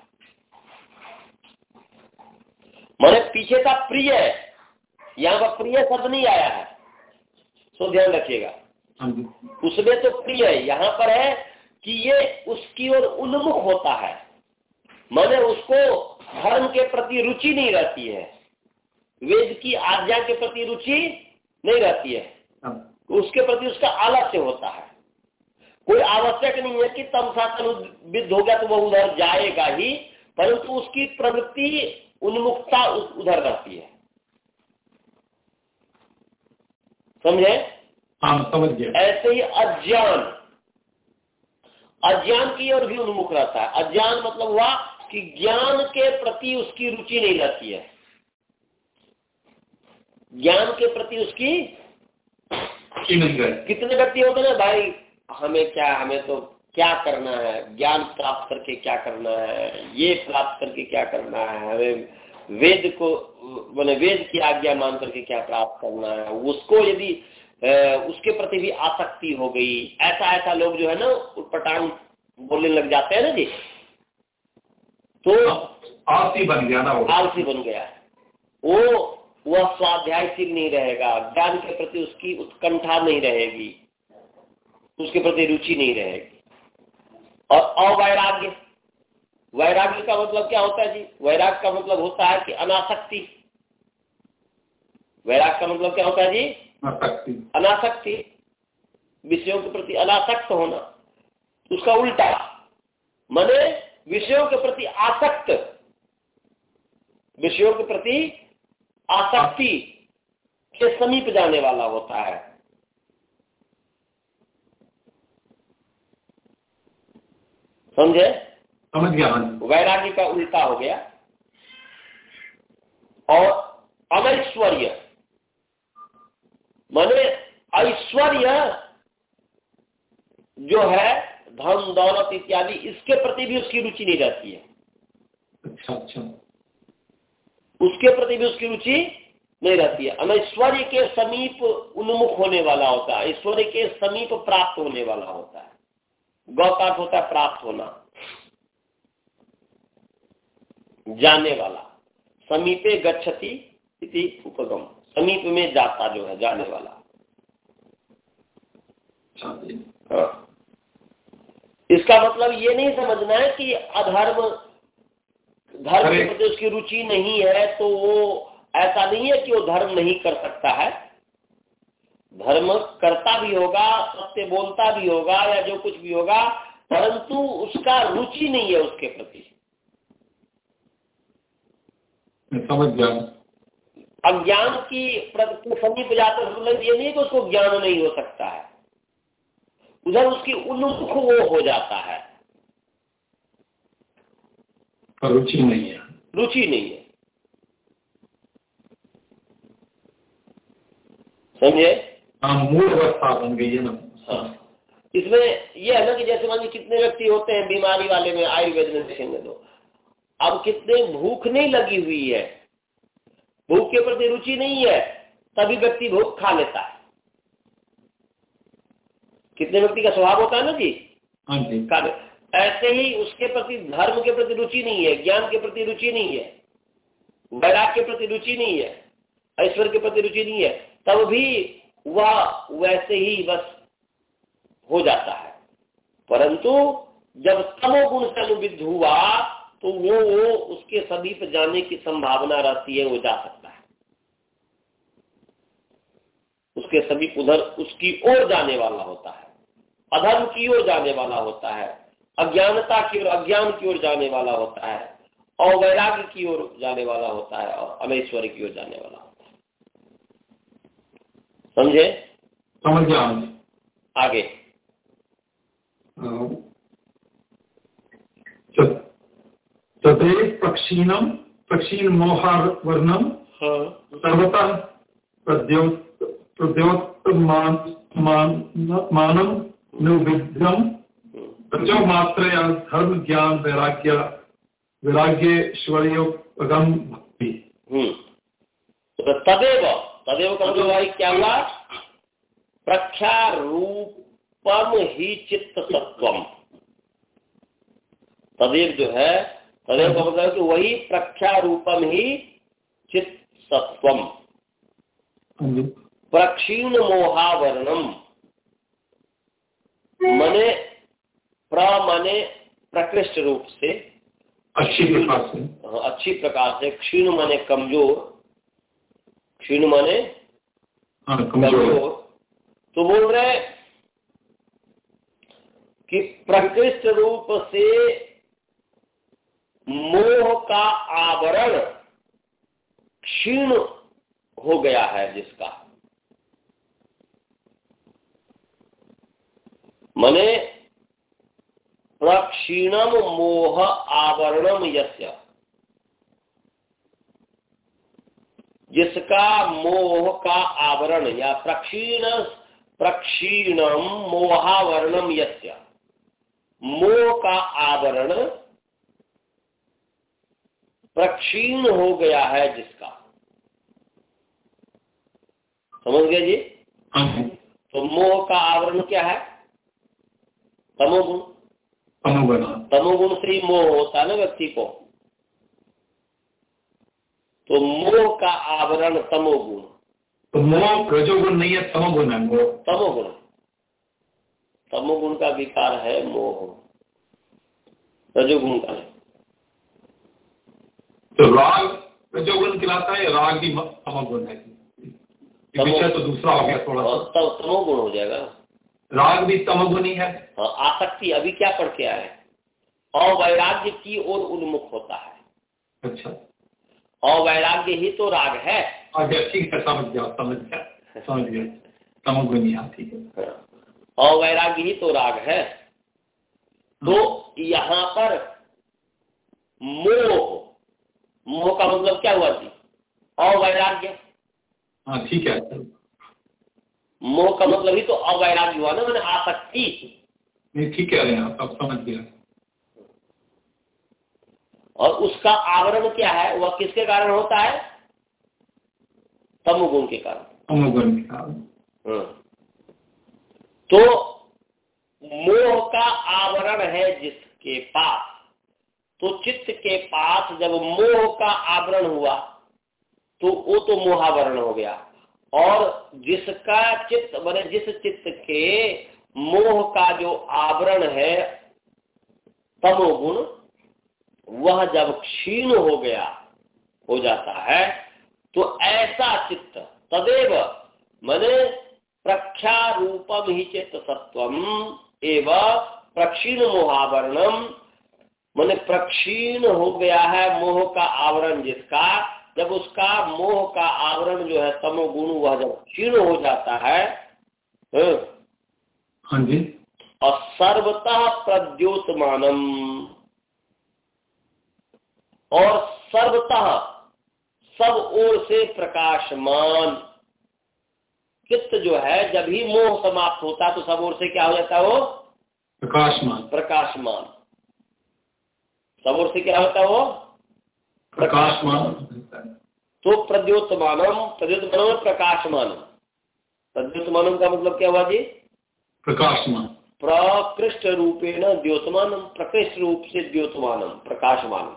मैंने पीछे का प्रिय है यहाँ पर प्रिय शब्द नहीं आया है सो ध्यान रखिएगा। हाँ उसमें तो प्रिय है यहाँ पर है कि ये उसकी ओर उन्मुख होता है। मैंने उसको धर्म के प्रति रुचि नहीं रहती है। वेद की आज्ञा के प्रति रुचि नहीं रहती है। हाँ। उसके प्रति उसका आलस्य होता है। कोई आवश्यक नहीं है कि तम शासन विद्ध हो गया तो वह उधर जाएगा ही परंतु उसकी प्रवृत्ति उन्मुखता उधर रहती है। समझे? हाँ समझ गया। ऐसे ही अज्ञान। अज्ञान की ओर भी उन्मुख रहता है। अज्ञान मतलब हुआ कि ज्ञान के प्रति उसकी रुचि नहीं रहती है। ज्ञान के प्रति उसकी कितने व्यक्ति होते ना भाई? हमें क्या हमें तो क्या करना है? ज्ञान प्राप्त करके क्या करना है? ये प्राप्त करके क्या करना है? हमें वेद को मैंने वेद की आज्ञा मान करके क्या प्राप्त करना है? उसको यदि उसके प्रति भी आसक्ति हो गई ऐसा ऐसा लोग जो है ना पटांग बोलने लग जाते हैं ना जी। तो आलसी बन गया ना आलसी बन गया। वो वह स्वाध्यायशील नहीं रहेगा। ज्ञान के प्रति उसकी उत्कंठा नहीं रहेगी। उसके प्रति रुचि नहीं रहेगी। और अवैराग्य। वैराग्य का मतलब क्या होता है जी? वैराग्य का मतलब होता है कि अनासक्ति। वैराग का मतलब क्या होता है जी? अनासक्ति। विषयों के प्रति अनासक्त होना। उसका उल्टा। मने विषयों के प्रति आसक्त। विषयों के प्रति आसक्ति के समीप जाने वाला होता है। समझे? समझ गया वैराग्य का उल्टा हो गया। और अनैश्वर्य। माने ऐश्वर्य जो है धन दौलत इत्यादि इसके प्रति भी उसकी रुचि नहीं रहती है। अच्छा अच्छा। उसके प्रति भी उसकी रुचि नहीं रहती है। ऐश्वर्य के समीप उन्मुख होने वाला होता है ऐश्वर्य के समीप प्राप्त होने वाला होता है गौकाट होता है प्राप्त होना जाने वाला समीपे गच्छति इति उपगम समीप में जाता जो है जाने वाला। हाँ। इसका मतलब ये नहीं समझना है कि अधर्म धर्म के प्रति उसकी रुचि नहीं है तो वो ऐसा नहीं है कि वो धर्म नहीं कर सकता है। धर्म करता भी होगा सत्य बोलता भी होगा या जो कुछ भी होगा परंतु उसका रुचि नहीं है उसके प्रति। समझ गया। अज्ञान की समीप मतलब ये नहीं कि उसको ज्ञान नहीं हो सकता है। उधर उसकी उन्मुख वो हो जाता है। रुचि नहीं है। रुचि नहीं है। समझे? हाँ, मूल अवस्था बन गई है ना। हाँ। इसमें यह है ना कि जैसे मान कितने व्यक्ति होते हैं बीमारी वाले में आयुर्वेद में देखेंगे तो। अब कितने भूख नहीं लगी हुई है। भूख के प्रति रुचि नहीं है तभी व्यक्ति भूख खा लेता है। कितने व्यक्ति का स्वभाव होता है ना जी? हाँ जी। ऐसे ही उसके प्रति धर्म के प्रति रुचि नहीं है, ज्ञान के प्रति रुचि नहीं है वैराग के प्रति रुचि नहीं है, ऐश्वर्य के प्रति रुचि नहीं है, तब भी वह वैसे ही बस हो जाता है। परंतु जब तमोगुण से अनुविध हुआ तो वो वो उसके समीप जाने की संभावना रहती है, वो जा सकता है। उसके समीप उधर उसकी ओर जाने वाला होता है, अधर्म की ओर जाने वाला होता है। अज्ञानता की ओर अज्ञान की ओर जाने वाला होता है और वैराग्य की ओर जाने वाला होता है और अमेश्वर की ओर जाने वाला होता है। समझे? समझ गया आगे। तदेव पक्षीणम पक्षीण मोहार वर्णम हाँ। सर्वतः प्रद्योत मानम निर्विघ्नम जो मात्र धर्म ज्ञान वैराग्य वैराग्य ईश्वरीयगम भक्ति। हम्म। तो तदेव तदेव का मतलब भाई क्या हुआ? प्रख्यारूपम ही चित्त सत्वम तदेव जो है तदेव का मतलब कि वही प्रख्यारूपम ही चित्त सत्वम हाँ प्रक्षीण मोहावरणम मने प्र मने प्रकृष्ट रूप से। अच्छी प्रकार से। हाँ, अच्छी प्रकार से। क्षीण मने कमज़ोर। क्षीण मने हाँ, कमज़ोर। तो बोल रहे कि प्रकृष्ट रूप से मोह का आवरण क्षीण हो गया है जिसका। मने प्रक्षीणम मोह आवरणम यस्य। जिसका मोह का आवरण या प्रक्षीण प्रक्षीणम मोहावरणम यस्य। मोह का आवरण प्रक्षीण हो गया है जिसका। समझ गए जी? हाँ तो मोह का आवरण क्या है? तमोगुण। तमोगुण तमोगुण से ही मोह होता है ना व्यक्ति को। तो मोह का आवरण तमोगुण। तो मोह रजोगुण नहीं है तमोगुण है मोह। तमोगुण। तमोगुण का विकार है मोह। रजोगुण का है। तो राग रजोगुण खिलाता है राग भी तमोगुण है। तो दूसरा हो गया थोड़ा तमोगुण हो जाएगा। राग भी तमोगुणी है। हाँ, आसक्ति अभी क्या पढ़ के आए? अवैराग्य की ओर उन्मुख होता है। अच्छा। अवैराग्य ही तो राग है। अच्छा ठीक है समझ गया समझ गया समझ गया। तमोगुणी हाँ ठीक है। अवैराग्य ही तो राग है। तो यहाँ पर मोह मोह का मतलब क्या हुआ जी? अवैराग्य। हाँ ठीक है मोह का मतलब ही तो अवैराग्य हुआ ना मैंने आसक्ति। नहीं ठीक कह रहे हैं आप अब समझ गया और उसका आवरण क्या है? वह किसके कारण होता है? तमोगुण के कारण। तमोगुण के कारण। हाँ। तो मोह का आवरण है जिसके पास। तो चित्त के पास जब मोह का आवरण हुआ तो वो तो मोहावरण हो गया। और जिसका चित्त, मैंने जिस चित्त के मोह का जो आवरण है, तमोगुण, वह जब क्षीण हो गया, हो जाता है तो ऐसा चित्त तदेव, मैंने प्रख्या रूपम ही चित्त सत्वम एवं प्रक्षीण मोहावरणम। मैंने प्रक्षीण हो गया है, मोह का आवरण जिसका जब उसका मोह का आवरण जो है तमोगुण वह जब क्षीण हो जाता है हाँ, हाँ जी। और सर्वतः प्रद्योतमानम। और सर्वतः सब ओर से प्रकाशमान। चित्त जो है जब ही मोह समाप्त होता तो सब ओर से क्या हो जाता है वो? प्रकाशमान। प्रकाशमान। सब ओर से क्या होता है वो? प्रकाशमान। तो प्रद्योतमानम प्रद्योतमानम प्रकाशमानम प्रद्योतमानम का मतलब क्या हुआ जी? प्रकाशमान। प्रकृष्ट रूपेण द्योतमानम प्रकृष्ट रूप से द्योतमानम प्रकाशमानम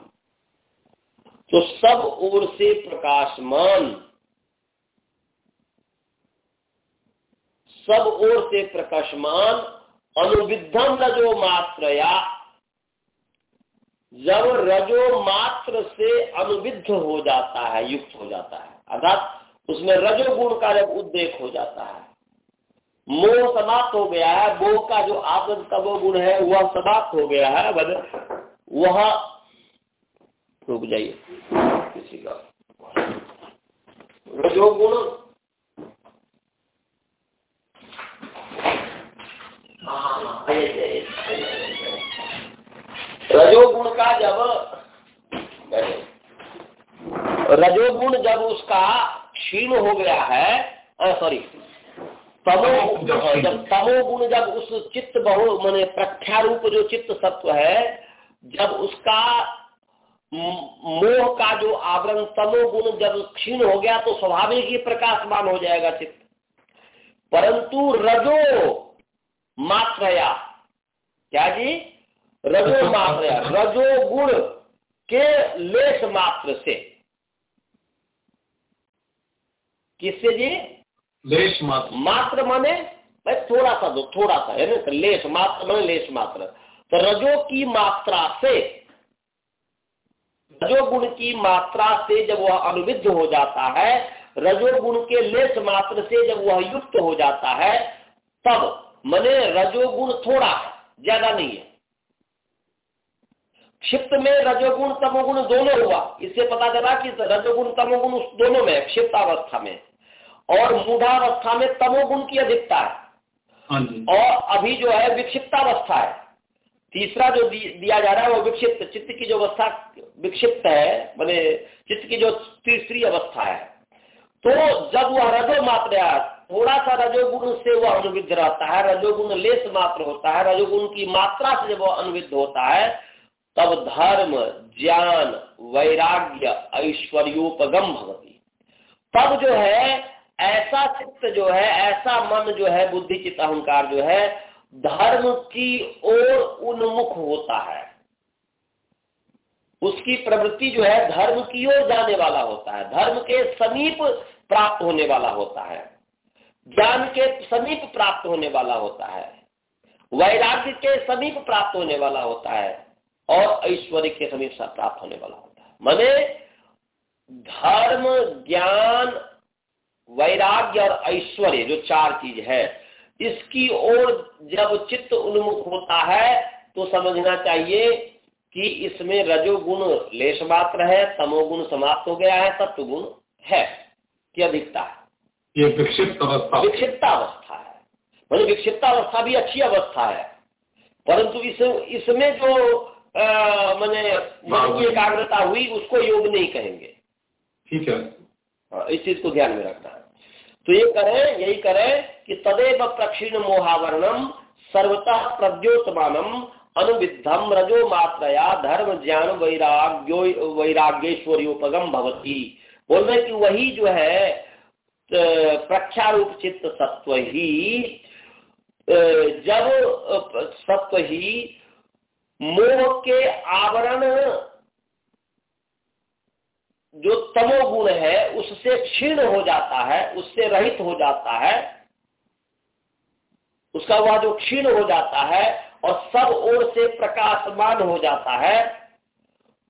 तो सब ओर से प्रकाशमान सब ओर से प्रकाशमान अनुविधम रजो मात्रया जब रजो मात्र से अनुविध हो जाता है, युक्त हो जाता है। अर्थात उसमें रजोगुण का जब उद्देक हो जाता है, मोह समाप्त हो गया है, मोह का जो आदत तमो है, वह समाप्त हो गया है वह रुक जाइए। किसी का रजोगुण रजोगुण का जब रजोगुण जब उसका क्षीण हो गया है सॉरी तमो, जब तमोगुण जब उस चित्त बहु, मैंने प्रख्यारूप जो चित्त सत्व है, जब उसका मोह का जो आवरण तमोगुण जब क्षीण हो गया तो स्वाभाविक ही प्रकाशमान हो जाएगा चित्त। परंतु रजो मात्रया, क्या जी? रजो मात्र रजो गुण के लेस मात्र से। किससे जी? लेश मात्र। मात्र माने भाई थोड़ा सा दो थोड़ा सा है ना? लेश मात्र माने लेश मात्र। तो रजो की मात्रा से रजोगुण की मात्रा से जब वह अनुविध हो जाता है रजोगुण के लेस मात्र से जब वह युक्त हो जाता है तब मने रजोगुण थोड़ा है ज़्यादा नहीं है। क्षिप्त में रजोगुण तमोगुण दोनों हुआ। इससे पता चला कि रजोगुण तमोगुण उस दोनों में क्षिप्त अवस्था में। और मूढ़ावस्था में तमोगुण की अधिकता है। हाँ और अभी जो है विक्षिप्तावस्था है। तीसरा जो दिया जा रहा है वो विक्षिप्त चित्त की जो अवस्था विक्षिप्त है मैंने चित्त की जो तीसरी अवस्था है। तो जब वह रजो मात्र थोड़ा सा रजोगुण से वह अनुविध रहता है रजोगुण लेस मात्र होता है रजोगुण की मात्रा से जब वह अनुविध होता है तब धर्म, ज्ञान, वैराग्य, ऐश्वर्योपगम भगवती तब जो है, ऐसा चित्त जो है, ऐसा मन जो है, बुद्धि, चित्त, अहंकार जो है, धर्म की ओर उन्मुख होता है। उसकी प्रवृत्ति जो है, धर्म की ओर जाने वाला होता है। धर्म के समीप प्राप्त होने वाला होता है। ज्ञान के समीप प्राप्त होने वाला होता है। वैराग्य के समीप प्राप्त होने वाला होता है। और ऐश्वर्य के समीप प्राप्त होने वाला होता है। मने धर्म ज्ञान वैराग्य और ऐश्वर्य जो चार चीज़ है इसकी ओर जब चित्त उन्मुख होता है तो समझना चाहिए कि इसमें रजोगुण लेश मात्र है तमोगुण समाप्त हो गया है तत्व गुण है कि अधिकता है। ये विक्षिप्त अवस्था। विक्षिप्त अवस्था है। मतलब विक्षिप्त अवस्था भी अच्छी अवस्था है। परंतु इस इसमें जो मैंने मन की एकाग्रता हुई उसको योग नहीं कहेंगे। ठीक है। हाँ, इस चीज़ को ध्यान में रखना है। तो ये करें यही करें कि तदेव प्रक्षीण मोहावरणम सर्वता प्रद्योतमानम अनुविधम रजो मात्रया धर्म ज्ञान वैराग्यो वैराग्यश्वर्योपगम भवती। बोल रहे कि वही जो है प्रख्यारूप चित्त सत्व ही जब सत्व ही मोह के आवरण जो तमोगुण है, उससे क्षीण हो जाता है, उससे रहित हो जाता है। उसका वह जो क्षीण हो जाता है और सब ओर से प्रकाशमान हो जाता है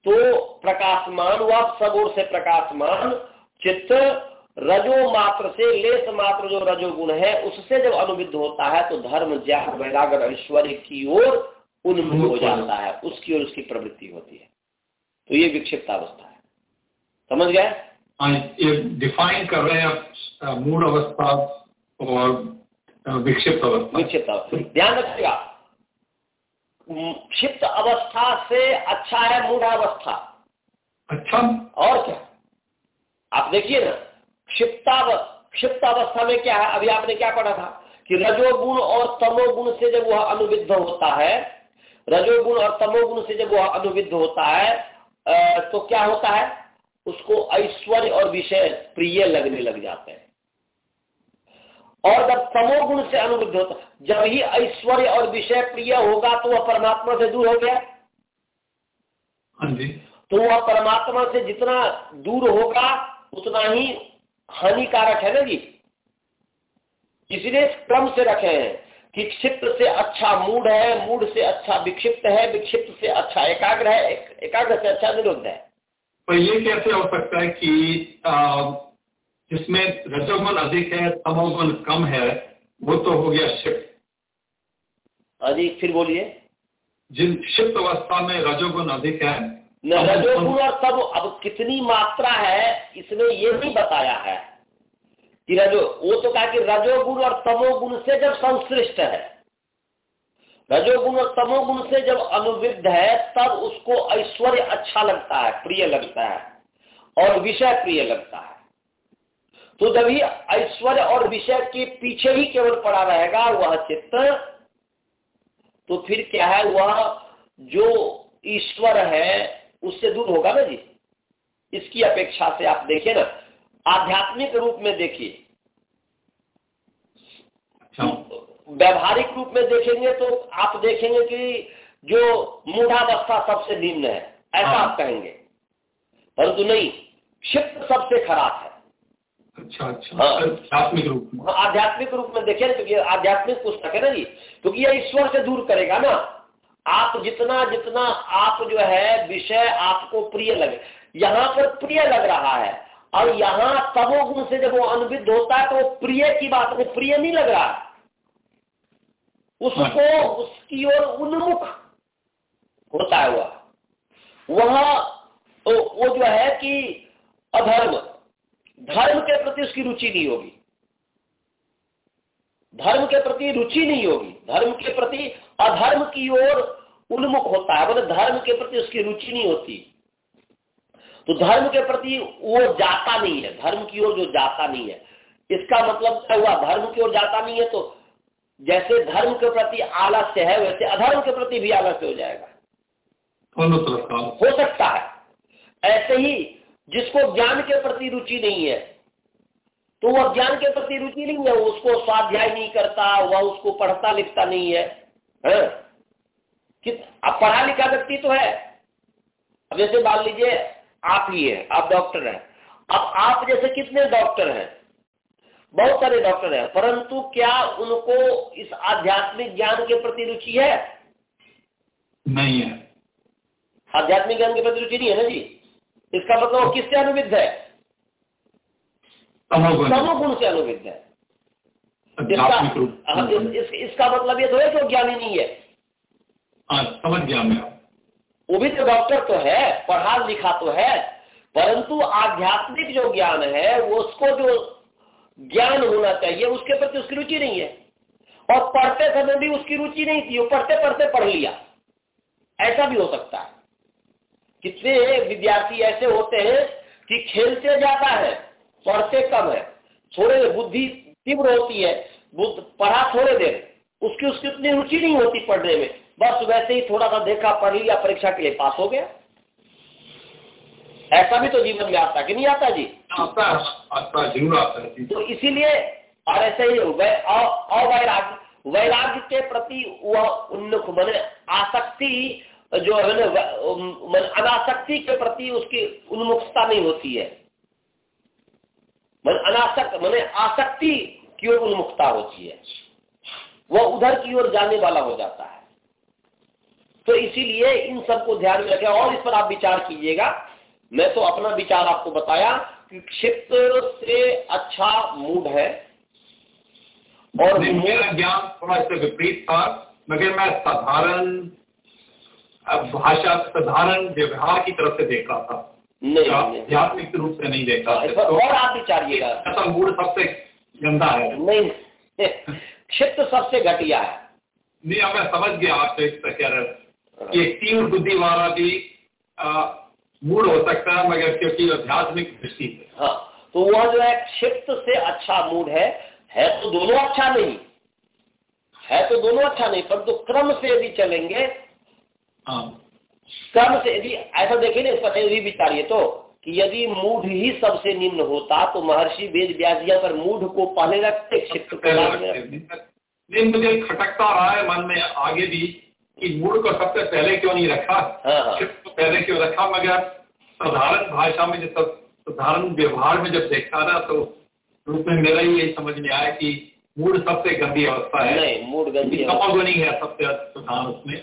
तो प्रकाशमान वह सब ओर से प्रकाशमान, चित्त रजो मात्र से, लेस मात्र जो रजोगुण है, उससे जब अनुविध होता है तो धर्म, ज्ञान वैराग ऐश्वर्य की ओर उन्मुख हो जाता है उसकी और उसकी प्रवृत्ति होती है। तो ये विक्षिप्त अवस्था है। समझ गए? हाँ, डिफाइन कर रहे हैं मूड अवस्था और विक्षिप्त अवस्था। विक्षिप्त अवस्था। ध्यान रखिएगा क्षिप्त अवस्था से अच्छा है मूढ़ावस्था अच्छा। और क्या? आप देखिए ना क्षिप्ताव क्षिप्त अवस्था में क्या है? अभी आपने क्या पढ़ा था कि रजोगुण और तमोगुण से जब वह अनुविध होता है रजोगुण और तमोगुण से जब वह अनुविध होता है तो क्या होता है? उसको ऐश्वर्य और विषय प्रिय लगने लग जाते हैं। और जब तमोगुण से अनुबुद्ध होता जब ही ऐश्वर्य और विषय प्रिय होगा तो वह परमात्मा से दूर हो गया। हाँ तो वह परमात्मा से जितना दूर होगा उतना ही हानिकारक है ना जी? इसलिए क्रम से रखे हैं। कि क्षिप्त से अच्छा मूड है मूड से अच्छा विक्षिप्त है विक्षिप्त से अच्छा एकाग्र है एकाग्र से अच्छा निरुद्ध है। तो ये कैसे हो सकता है कि जिसमें रजोगुण अधिक है तमोगुण कम है वो तो हो गया शिफ्ट अधिक फिर बोलिए। जिन शिफ्ट अवस्था में रजोगुण अधिक है रजोगुण और तब अब कितनी मात्रा है इसमें ये नहीं बताया है। कि रजो, वो तो कहा कि रजोगुण और तमोगुण से जब संश्लिष्ट है। रजोगुण और तमोगुण से जब अनुविध है, तब उसको ऐश्वर्य अच्छा लगता है, प्रिय लगता है, और विषय प्रिय लगता है। तो जब ही ऐश्वर्य और विषय के पीछे ही केवल पड़ा रहेगा वह चित्त तो फिर क्या है, वह जो ईश्वर है, उससे दूर होगा ना जी? इसकी अपेक्षा से आप देखिए ना आध्यात्मिक रूप में देखिए। अच्छा। व्यवहारिक रूप में देखेंगे तो आप देखेंगे कि जो मूढ़ावस्था सबसे निम्न है ऐसा हाँ। आप कहेंगे। परंतु नहीं क्षिप्त सबसे खराब है। अच्छा अच्छा। हाँ। आध्यात्मिक रूप में। हाँ, आध्यात्मिक रूप में देखे क्योंकि आध्यात्मिक पुस्तक है ना जी क्योंकि यह ईश्वर से दूर करेगा ना। आप जितना जितना आप जो है विषय आपको प्रिय लगे यहाँ पर प्रिय लग रहा है। और यहाँ तमोगुण से जब वो अनुविध होता है तो प्रिय की बात में प्रिय नहीं लग रहा। उसको। उसकी ओर उन्मुख होता है वह। वह वो जो है कि अधर्म, धर्म के प्रति उसकी रुचि नहीं होगी। धर्म के प्रति रुचि नहीं होगी। धर्म के प्रति अधर्म की ओर उन्मुख होता है मतलब धर्म के प्रति उसकी रुचि नहीं होती। तो धर्म के प्रति वो जाता नहीं है धर्म की ओर जो जाता नहीं है। इसका मतलब क्या हुआ? धर्म की ओर जाता नहीं है तो जैसे धर्म के प्रति आलस्य है वैसे अधर्म के प्रति भी आलस्य हो जाएगा। हो सकता है। ऐसे ही जिसको ज्ञान के प्रति रुचि नहीं है तो वह ज्ञान के प्रति रुचि नहीं है उसको स्वाध्याय नहीं करता वह उसको पढ़ता लिखता नहीं है, है? कि अब पढ़ा लिखा व्यक्ति तो है। अब जैसे मान लीजिए आप ही है आप डॉक्टर हैं। अब आप जैसे कितने डॉक्टर हैं? बहुत सारे डॉक्टर हैं परंतु क्या उनको इस आध्यात्मिक ज्ञान के प्रति रुचि है? नहीं है। आध्यात्मिक ज्ञान के प्रति रुचि नहीं है ना जी? इसका मतलब किससे अनुविध है? तमोगुण से। अनुविध है। इसका हाँ, इस, इस, इसका मतलब ये तो है कि वो ज्ञानी नहीं है। हाँ, समझ गया मैं। वो भी तो डॉक्टर तो है, पढ़ा लिखा तो है, परंतु आध्यात्मिक जो ज्ञान है, वो उसको जो ज्ञान होना चाहिए, उसके प्रति उसकी रुचि नहीं है। और पढ़ते समय भी उसकी रुचि नहीं थी, वो पढ़ते पढ़ते पढ़ लिया। ऐसा भी हो सकता है। कितने विद्यार्थी ऐसे होते हैं कि खेलते जाता है, पढ़ते कम है, थोड़े बुद्धि तीव्र होती है पढ़ा थोड़े देर, उसकी उसकी उतनी रुचि नहीं होती पढ़ने में। बस वैसे ही थोड़ा सा देखा पढ़ लिया परीक्षा के लिए पास हो गया। ऐसा भी तो जीवन में आता कि नहीं आता जी? आता आता ज़रूर आता है तो इसीलिए और ऐसे ही अवैराग्य वैराग्य के प्रति वह उन्मुख मैंने आसक्ति जो है ना अनासक्ति के प्रति उसकी उन्मुखता नहीं होती है। मन अनासक्त मैंने आसक्ति की ओर उन्मुखता होती है। वह उधर की ओर जाने वाला हो जाता है। तो इसीलिए इन सबको ध्यान में रखें और इस पर आप विचार कीजिएगा। मैं तो अपना विचार आपको बताया कि क्षेत्र से अच्छा मूड है और मेरा ज्ञान थोड़ा इससे विपरीत था मगर मैं साधारण भाषा साधारण व्यवहार की तरफ़ से देख रहा था आध्यात्मिक रूप से नहीं देखा। हाँ, तो और आप विचारिएगा। मूड सबसे गंदा है। नहीं क्षेत्र सबसे घटिया है। नहीं अब मैं समझ गया आपसे कह रहे कि एक तीव्र बुद्धि वाला भी मूड हो सकता है मगर क्योंकि आध्यात्मिक दृष्टि से। हाँ तो वह जो है क्षेत्र से अच्छा मूड है है तो दोनों अच्छा नहीं। है तो दोनों अच्छा नहीं पर तो क्रम से यदि चलेंगे हाँ। क्रम से यदि ऐसा देखें ना इस पर यदि विचारिए तो कि यदि मूढ़ ही सबसे निम्न होता तो महर्षि वेद व्याजिया पर मूढ़ को पहले रखते क्षेत्र को मुझे खटकता रहा है मन में आगे भी कि मूढ़ को सबसे पहले क्यों नहीं रखा? हाँ, हाँ। को पहले क्यों रखा? मगर साधारण भाषा में जब साधारण व्यवहार में जब देखा ना तो रूप में मेरा ही यही समझ में आया कि मूड सबसे गंदी अवस्था है। नहीं मूड गंदी है सबसे प्रधान उसमें।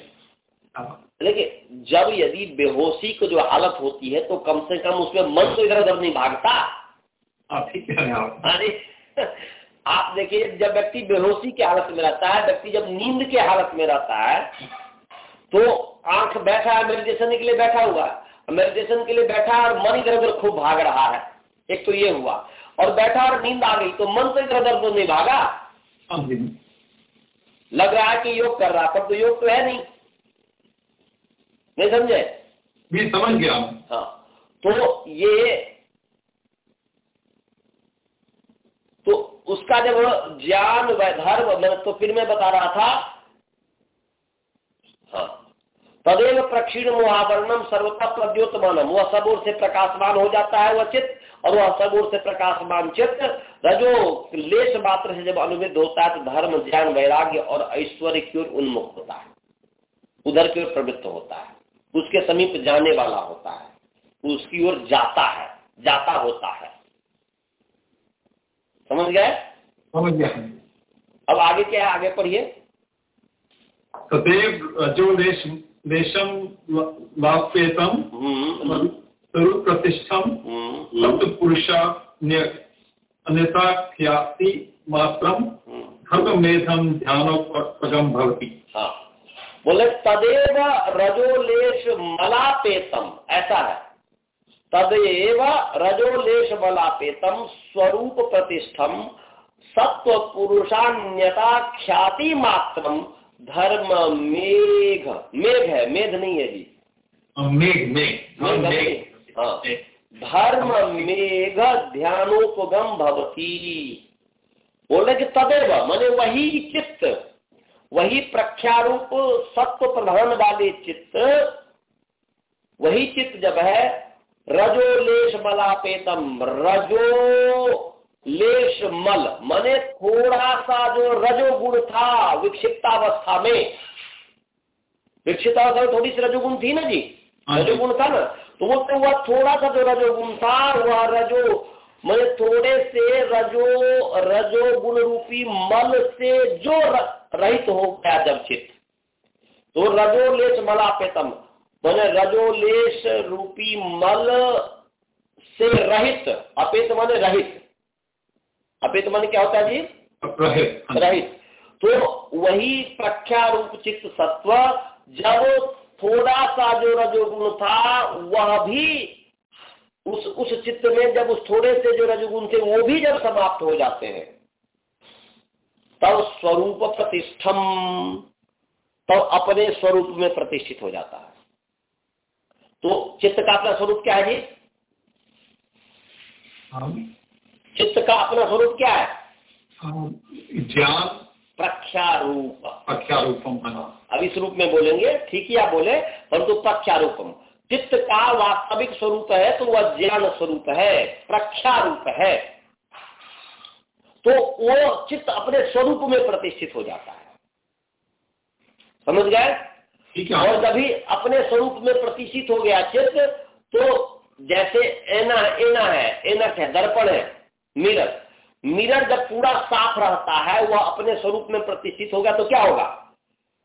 हाँ। लेकिन जब यदि बेहोशी को जो हालत होती है तो कम से कम उसमें मन तो इधर उधर नहीं भागता। अरे आप देखिए जब व्यक्ति बेहोशी के हालत में रहता है व्यक्ति जब नींद के हालत में रहता है तो आँख बैठा है मेडिटेशन के लिए बैठा हुआ मेडिटेशन के लिए बैठा है और मन इधर उधर खूब भाग रहा है। एक तो ये हुआ। और बैठा और नींद आ गई तो मन तो इधर उधर तो नहीं भागा। हाँ लग रहा है कि योग कर रहा पर तो योग तो है नहीं। नहीं समझे? मैं समझ गया। हाँ। तो ये तो उसका जब ज्ञान धर्म मैं तो फिर मैं बता रहा था हाँ तदेव प्रक्षीण मुहावरणम सर्वता प्रद्योतमानम वह सब ओर से प्रकाशमान हो जाता है वह चित्त और वह सब ओर से प्रकाशमान चित्त रजो लेश मात्र से जब अनुविध होता है तो धर्म ज्ञान वैराग्य और ऐश्वर्य की ओर उन्मुख होता है। उधर की ओर प्रवृत्त होता है। उसके समीप जाने वाला होता है। उसकी ओर जाता है। जाता होता है। समझ गए? समझ गया। अब आगे क्या है? आगे पढ़िए। सदैव रजो देश देशम वाप्यतम हम्म, प्रतिष्ठम हम्म, पुरुषा अन्यथा ख्याति मात्रम हम्म। धर्म मेधम ध्यानोपगम भवती। हाँ। बोले तदेव रजोलेश मलापेतम ऐसा है। तदेव रजोलेश मलापेतम स्वरूप प्रतिष्ठम सत्व पुरुषान्यता ख्याति मात्रम धर्म मेघ मेघ है मेघ नहीं है जी। मेघ मेघ मेघ हाँ। धर्म मेघ ध्यानोपगम भवती। बोले कि तदेव माने वही चित्त वही प्रख्यारूप सत्व प्रधान वाले चित्त वही चित्त जब है रजो लेश मलापेतम रजो लेश मल मने थोड़ा सा जो रजोगुण था विक्षिप्तावस्था में। विक्षिप्तावस्था में थोड़ी सी रजोगुण थी ना जी? हाँ रजोगुण था ना? तो वो तो वह थोड़ा सा जो रजोगुण था वह रजो मैंने थोड़े से रजो रजोगुण रूपी मल से जो रहित हो गया जब चित्त तो रजो रजोलेश मलापेतम मैंने रजोलेश रूपी मल से रहित अपेत माने रहित। अपेत मन क्या होता है जी? रहित तो वही प्रख्या रूप चित्त सत्व जब थोड़ा सा जो रजोगुण था वह भी उस उस चित्त में जब उस थोड़े से जो रजोगुण थे वो भी जब समाप्त हो जाते हैं तब स्वरूप प्रतिष्ठम तब अपने स्वरूप में प्रतिष्ठित हो जाता है। तो चित्त का अपना स्वरूप क्या है जी। चित्त का अपना स्वरूप क्या है? ज्ञान प्रख्यारूप। प्रख्यारूपम अब इस रूप में बोलेंगे ठीक ही आप बोले परंतु प्रख्यारूपम। चित्त का वास्तविक स्वरूप है तो वह ज्ञान स्वरूप है प्रख्यारूप है। तो वो चित्त अपने स्वरूप में प्रतिष्ठित हो जाता है। समझ गए? और जब अपने स्वरूप में प्रतिष्ठित हो गया चित्त तो जैसे एना एना है एनक है दर्पण है मिरर। मिरर जब पूरा साफ़ रहता है वह अपने स्वरूप में प्रतिष्ठित होगा तो क्या होगा?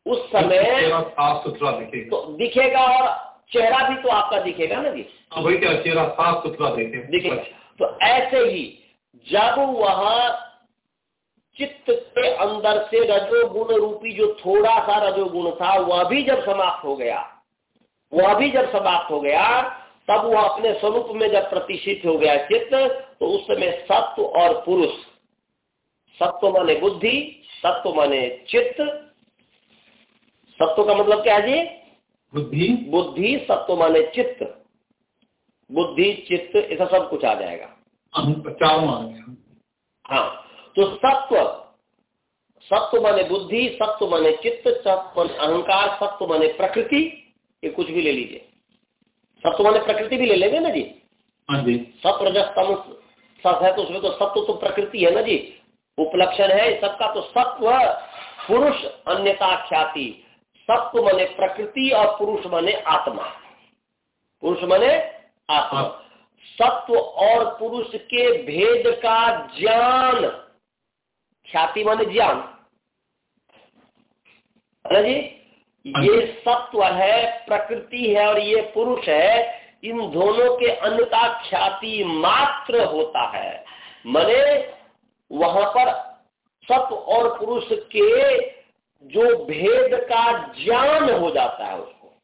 उस समय साफ़ सुथरा दिखेगा। तो दिखेगा और चेहरा भी तो आपका दिखेगा ना जी। हाँ, वही क्या चेहरा साफ़ सुथरा दिखेगा। दिखेगा तो ऐसे ही जब वह चित्त के अंदर से रजोगुण रूपी जो थोड़ा सा रजोगुण था वह भी जब समाप्त हो गया वह भी जब समाप्त हो गया तब वह अपने स्वरूप में जब प्रतिष्ठित हो गया चित्त तो उस समय सत्व और पुरुष। सत्व माने बुद्धि सत्व माने चित्त। सत्व का मतलब क्या है जी? बुद्धि। बुद्धि सत्व माने चित्त। बुद्धि चित्त ऐसा सब कुछ आ जाएगा। हाँ तो सत्व। सत्व माने बुद्धि सत्व माने चित्त सत्व अहंकार सत्व माने प्रकृति ये कुछ भी ले लीजिए। सत्व माने प्रकृति भी ले लेंगे ना जी? हाँ जी। सत्व रजस्तम सत है तो उसमें तो सत्व तो प्रकृति है ना जी? उपलक्षण है सबका तो सत्व पुरुष अन्यता ख्याति। सत्व माने प्रकृति और पुरुष माने आत्मा। पुरुष माने आत्मा। हाँ। सत्व और पुरुष के भेद का ज्ञान। ख्याति माने ज्ञान। है ना जी? ये सत्व है प्रकृति है और ये पुरुष है इन दोनों के अन्यता ख्याति मात्र होता है। मने वहाँ पर सत्व और पुरुष के जो भेद का ज्ञान हो जाता है उसको।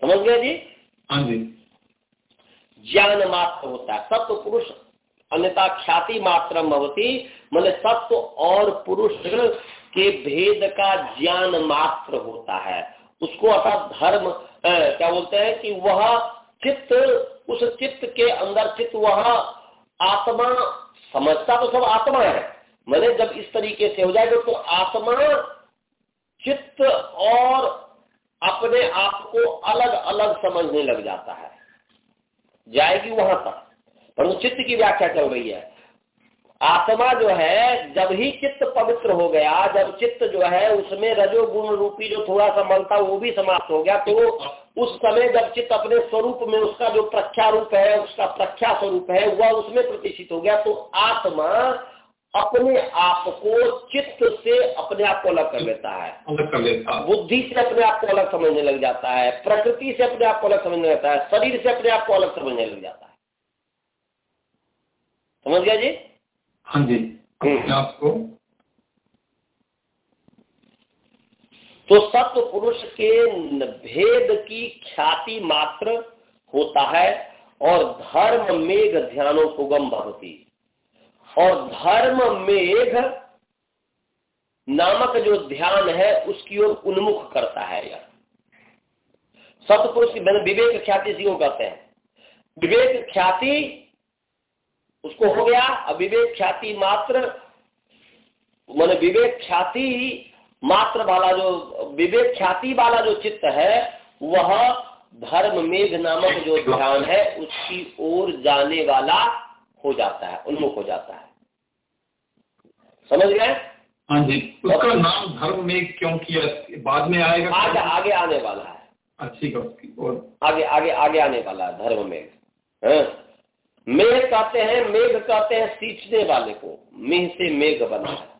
समझ गए जी? हाँ जी। ज्ञान मात्र होता है। सत्व पुरुष अन्यता ख्याति मात्र भवती। मैंने सत्व और पुरुष के भेद का ज्ञान मात्र होता है। उसको अर्थात धर्म क्या बोलते हैं कि वह चित्त, उस चित्त के अंदर चित्त वह आत्मा समझता तो सब आत्मा है। मैंने जब इस तरीके से हो जाएगा तो आत्मा चित्त और अपने आप को अलग अलग समझने लग जाता है। जाएगी वहाँ तक परंतु चित्त की व्याख्या चल रही है। आत्मा जो है जब ही चित्त पवित्र हो गया जब चित्त जो है उसमें रजोगुण रूपी जो थोड़ा सा मल था वो भी समाप्त हो गया तो उस समय जब चित्त अपने स्वरूप में उसका जो प्रख्या रूप है उसका प्रख्या स्वरूप है वह उसमें प्रतिष्ठित हो गया तो आत्मा अपने आप को चित्त से अपने आप को अलग कर लेता है। अलग कर लेता बुद्धि से अपने आप को अलग समझने लग जाता है प्रकृति से अपने आप को अलग समझने लगता है शरीर से अपने आप को अलग समझने लग जाता है। समझ गया जी? हाँ जी। हम्म। आपको तो सत्य पुरुष के भेद की ख्याति मात्र होता है और धर्म मेघ ध्यानोपगम भवती। और धर्म मेघ नामक जो ध्यान है उसकी ओर उन्मुख करता है यह। सतपुरुष की विवेक ख्याति कहते हैं। विवेक ख्याति उसको हो गया अविवेक ख्याति मात्र। मान विवेक ख्याति मात्र वाला जो विवेक ख्याति वाला जो चित्त है वह धर्म मेघ नामक जो ध्यान है उसकी ओर जाने वाला हो जाता है उन्मुख हो जाता है। समझ गए? हाँ जी। उसका नाम धर्म मेघ क्यों किया? बाद में आएगा आगे आगे आने वाला है। अच्छी और आगे आगे आगे आने वाला है धर्म मेघ। हाँ। मेघ कहते हैं मेघ कहते हैं सींचने वाले को। मेह से मेघ बना है।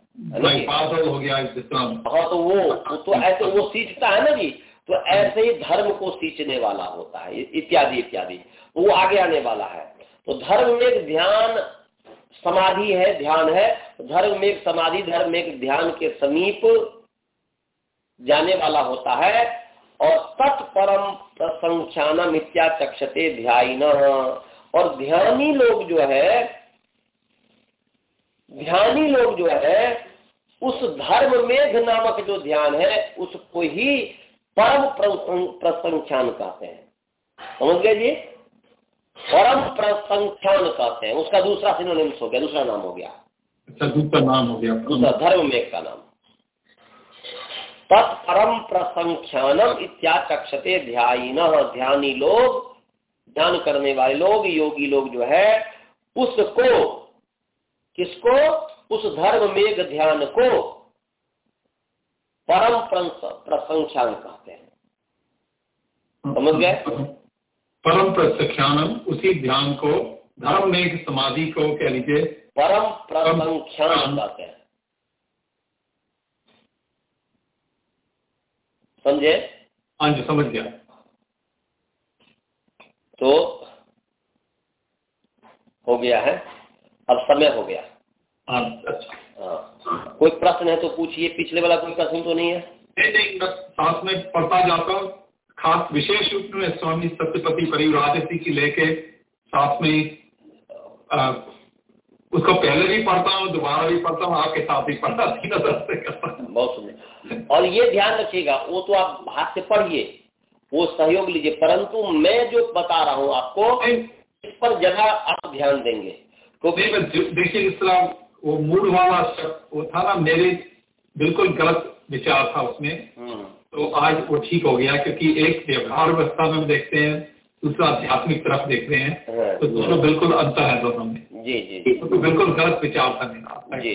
बादल हो गया हाँ तो वो तो ऐसे वो सींचता है ना जी। तो ऐसे ही धर्म को सींचने वाला होता है। इत्यादि इत्यादि। तो वो आगे आने वाला है। तो धर्म में ध्यान समाधि है ध्यान है। धर्म में समाधि धर्म में ध्यान के समीप जाने वाला होता है। और तत्परम प्रसंख्यानम इत्या चक्षते ध्यान और ध्यानी लोग जो है ध्यानी लोग जो है उस धर्म मेघ नामक जो ध्यान है उसको ही परम प्रसंख्यान कहते हैं। समझ गए जी? परम प्रसंख्यान कहते हैं। उसका दूसरा सिनोनिम्स हो गया दूसरा नाम हो गया। अच्छा दूसरा नाम हो गया। दूसरा धर्म मेघ का नाम। तत्परम प्रसंख्यानम इत्याचक्षते ध्यान ध्यानी लोग ध्यान करने वाले लोग योगी लोग जो है उसको किसको? उस धर्म मेघ ध्यान को परम प्रसंख्यान कहते हैं। समझ गए? परम प्रसख्यानम उसी ध्यान को धर्म मेघ समाधि को कह लीजिए। परम प्रसंख्यान। कहते हैं। समझे? हाँ जी समझ गया। तो हो गया है। अब समय हो गया। हाँ, अच्छा। हाँ। कोई प्रश्न है तो पूछिए। पिछले वाला कोई प्रश्न तो नहीं है। नहीं नहीं बस साथ में पढ़ता जाता हूँ। खास विशेष रूप में स्वामी सत्यपति परिवराज की लेके साथ में आ, उसको पहले भी पढ़ता हूँ दोबारा भी पढ़ता हूँ आपके साथ ही पढ़ता तीनों हूँ। बहुत सुंदर। और ये ध्यान रखिएगा वो तो आप हाथ से पढ़िए। वो सहयोग लीजिए। परंतु मैं जो बता रहा हूँ आपको इस पर जगह आप ध्यान देंगे। क्योंकि देखिए इस तरह वो मूड वाला वो था ना मेरे बिल्कुल गलत विचार था उसमें। हम्म। तो आज वो ठीक हो गया क्योंकि एक व्यवहार व्यवस्था में देखते हैं दूसरा आध्यात्मिक तरफ़ देखते हैं। तो दोनों बिल्कुल अंतर है दोनों में। जी जी। तो, तो बिल्कुल गलत विचार था मेरा। जी।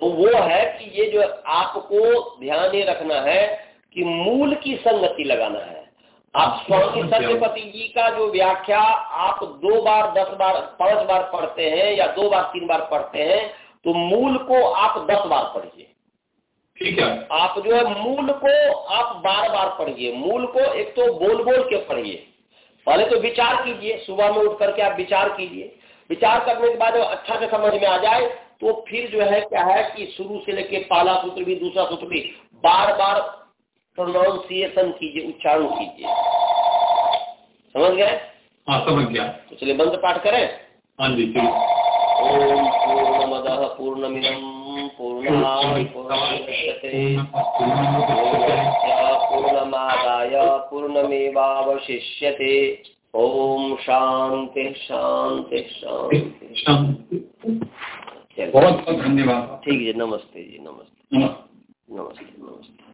तो वो है कि ये जो आपको ध्यान ये रखना है कि मूल की संगति लगाना है। आप स्वामी सत्यपति जी का जो व्याख्या आप दो बार दस बार पाँच बार पढ़ते हैं या दो बार तीन बार पढ़ते हैं तो मूल को आप दस बार पढ़िए। ठीक है। आप जो है मूल को आप बार बार पढ़िए। मूल को एक तो बोल बोल के पढ़िए। पहले तो विचार कीजिए। सुबह में उठ करके आप विचार कीजिए। विचार करने के बाद अच्छा से समझ में आ जाए तो फिर जो है क्या है कि शुरू से लेके पहला सूत्र भी दूसरा सूत्र भी बार बार प्रोनाउंसिएशन कीजिए उच्चारण कीजिए। समझ गए? हाँ समझ गया। तो चलिए बंद पाठ करें। हाँ जी ओम पूर्णमद पूर्णमिदम पूर्णाय पूर्णमादाय पूर्णमेवावशिष्यते। ओम शांति शांति शांति बहुत बहुत धन्यवाद। ठीक है नमस्ते जी नमस्ते। नमस्ते नमस्ते।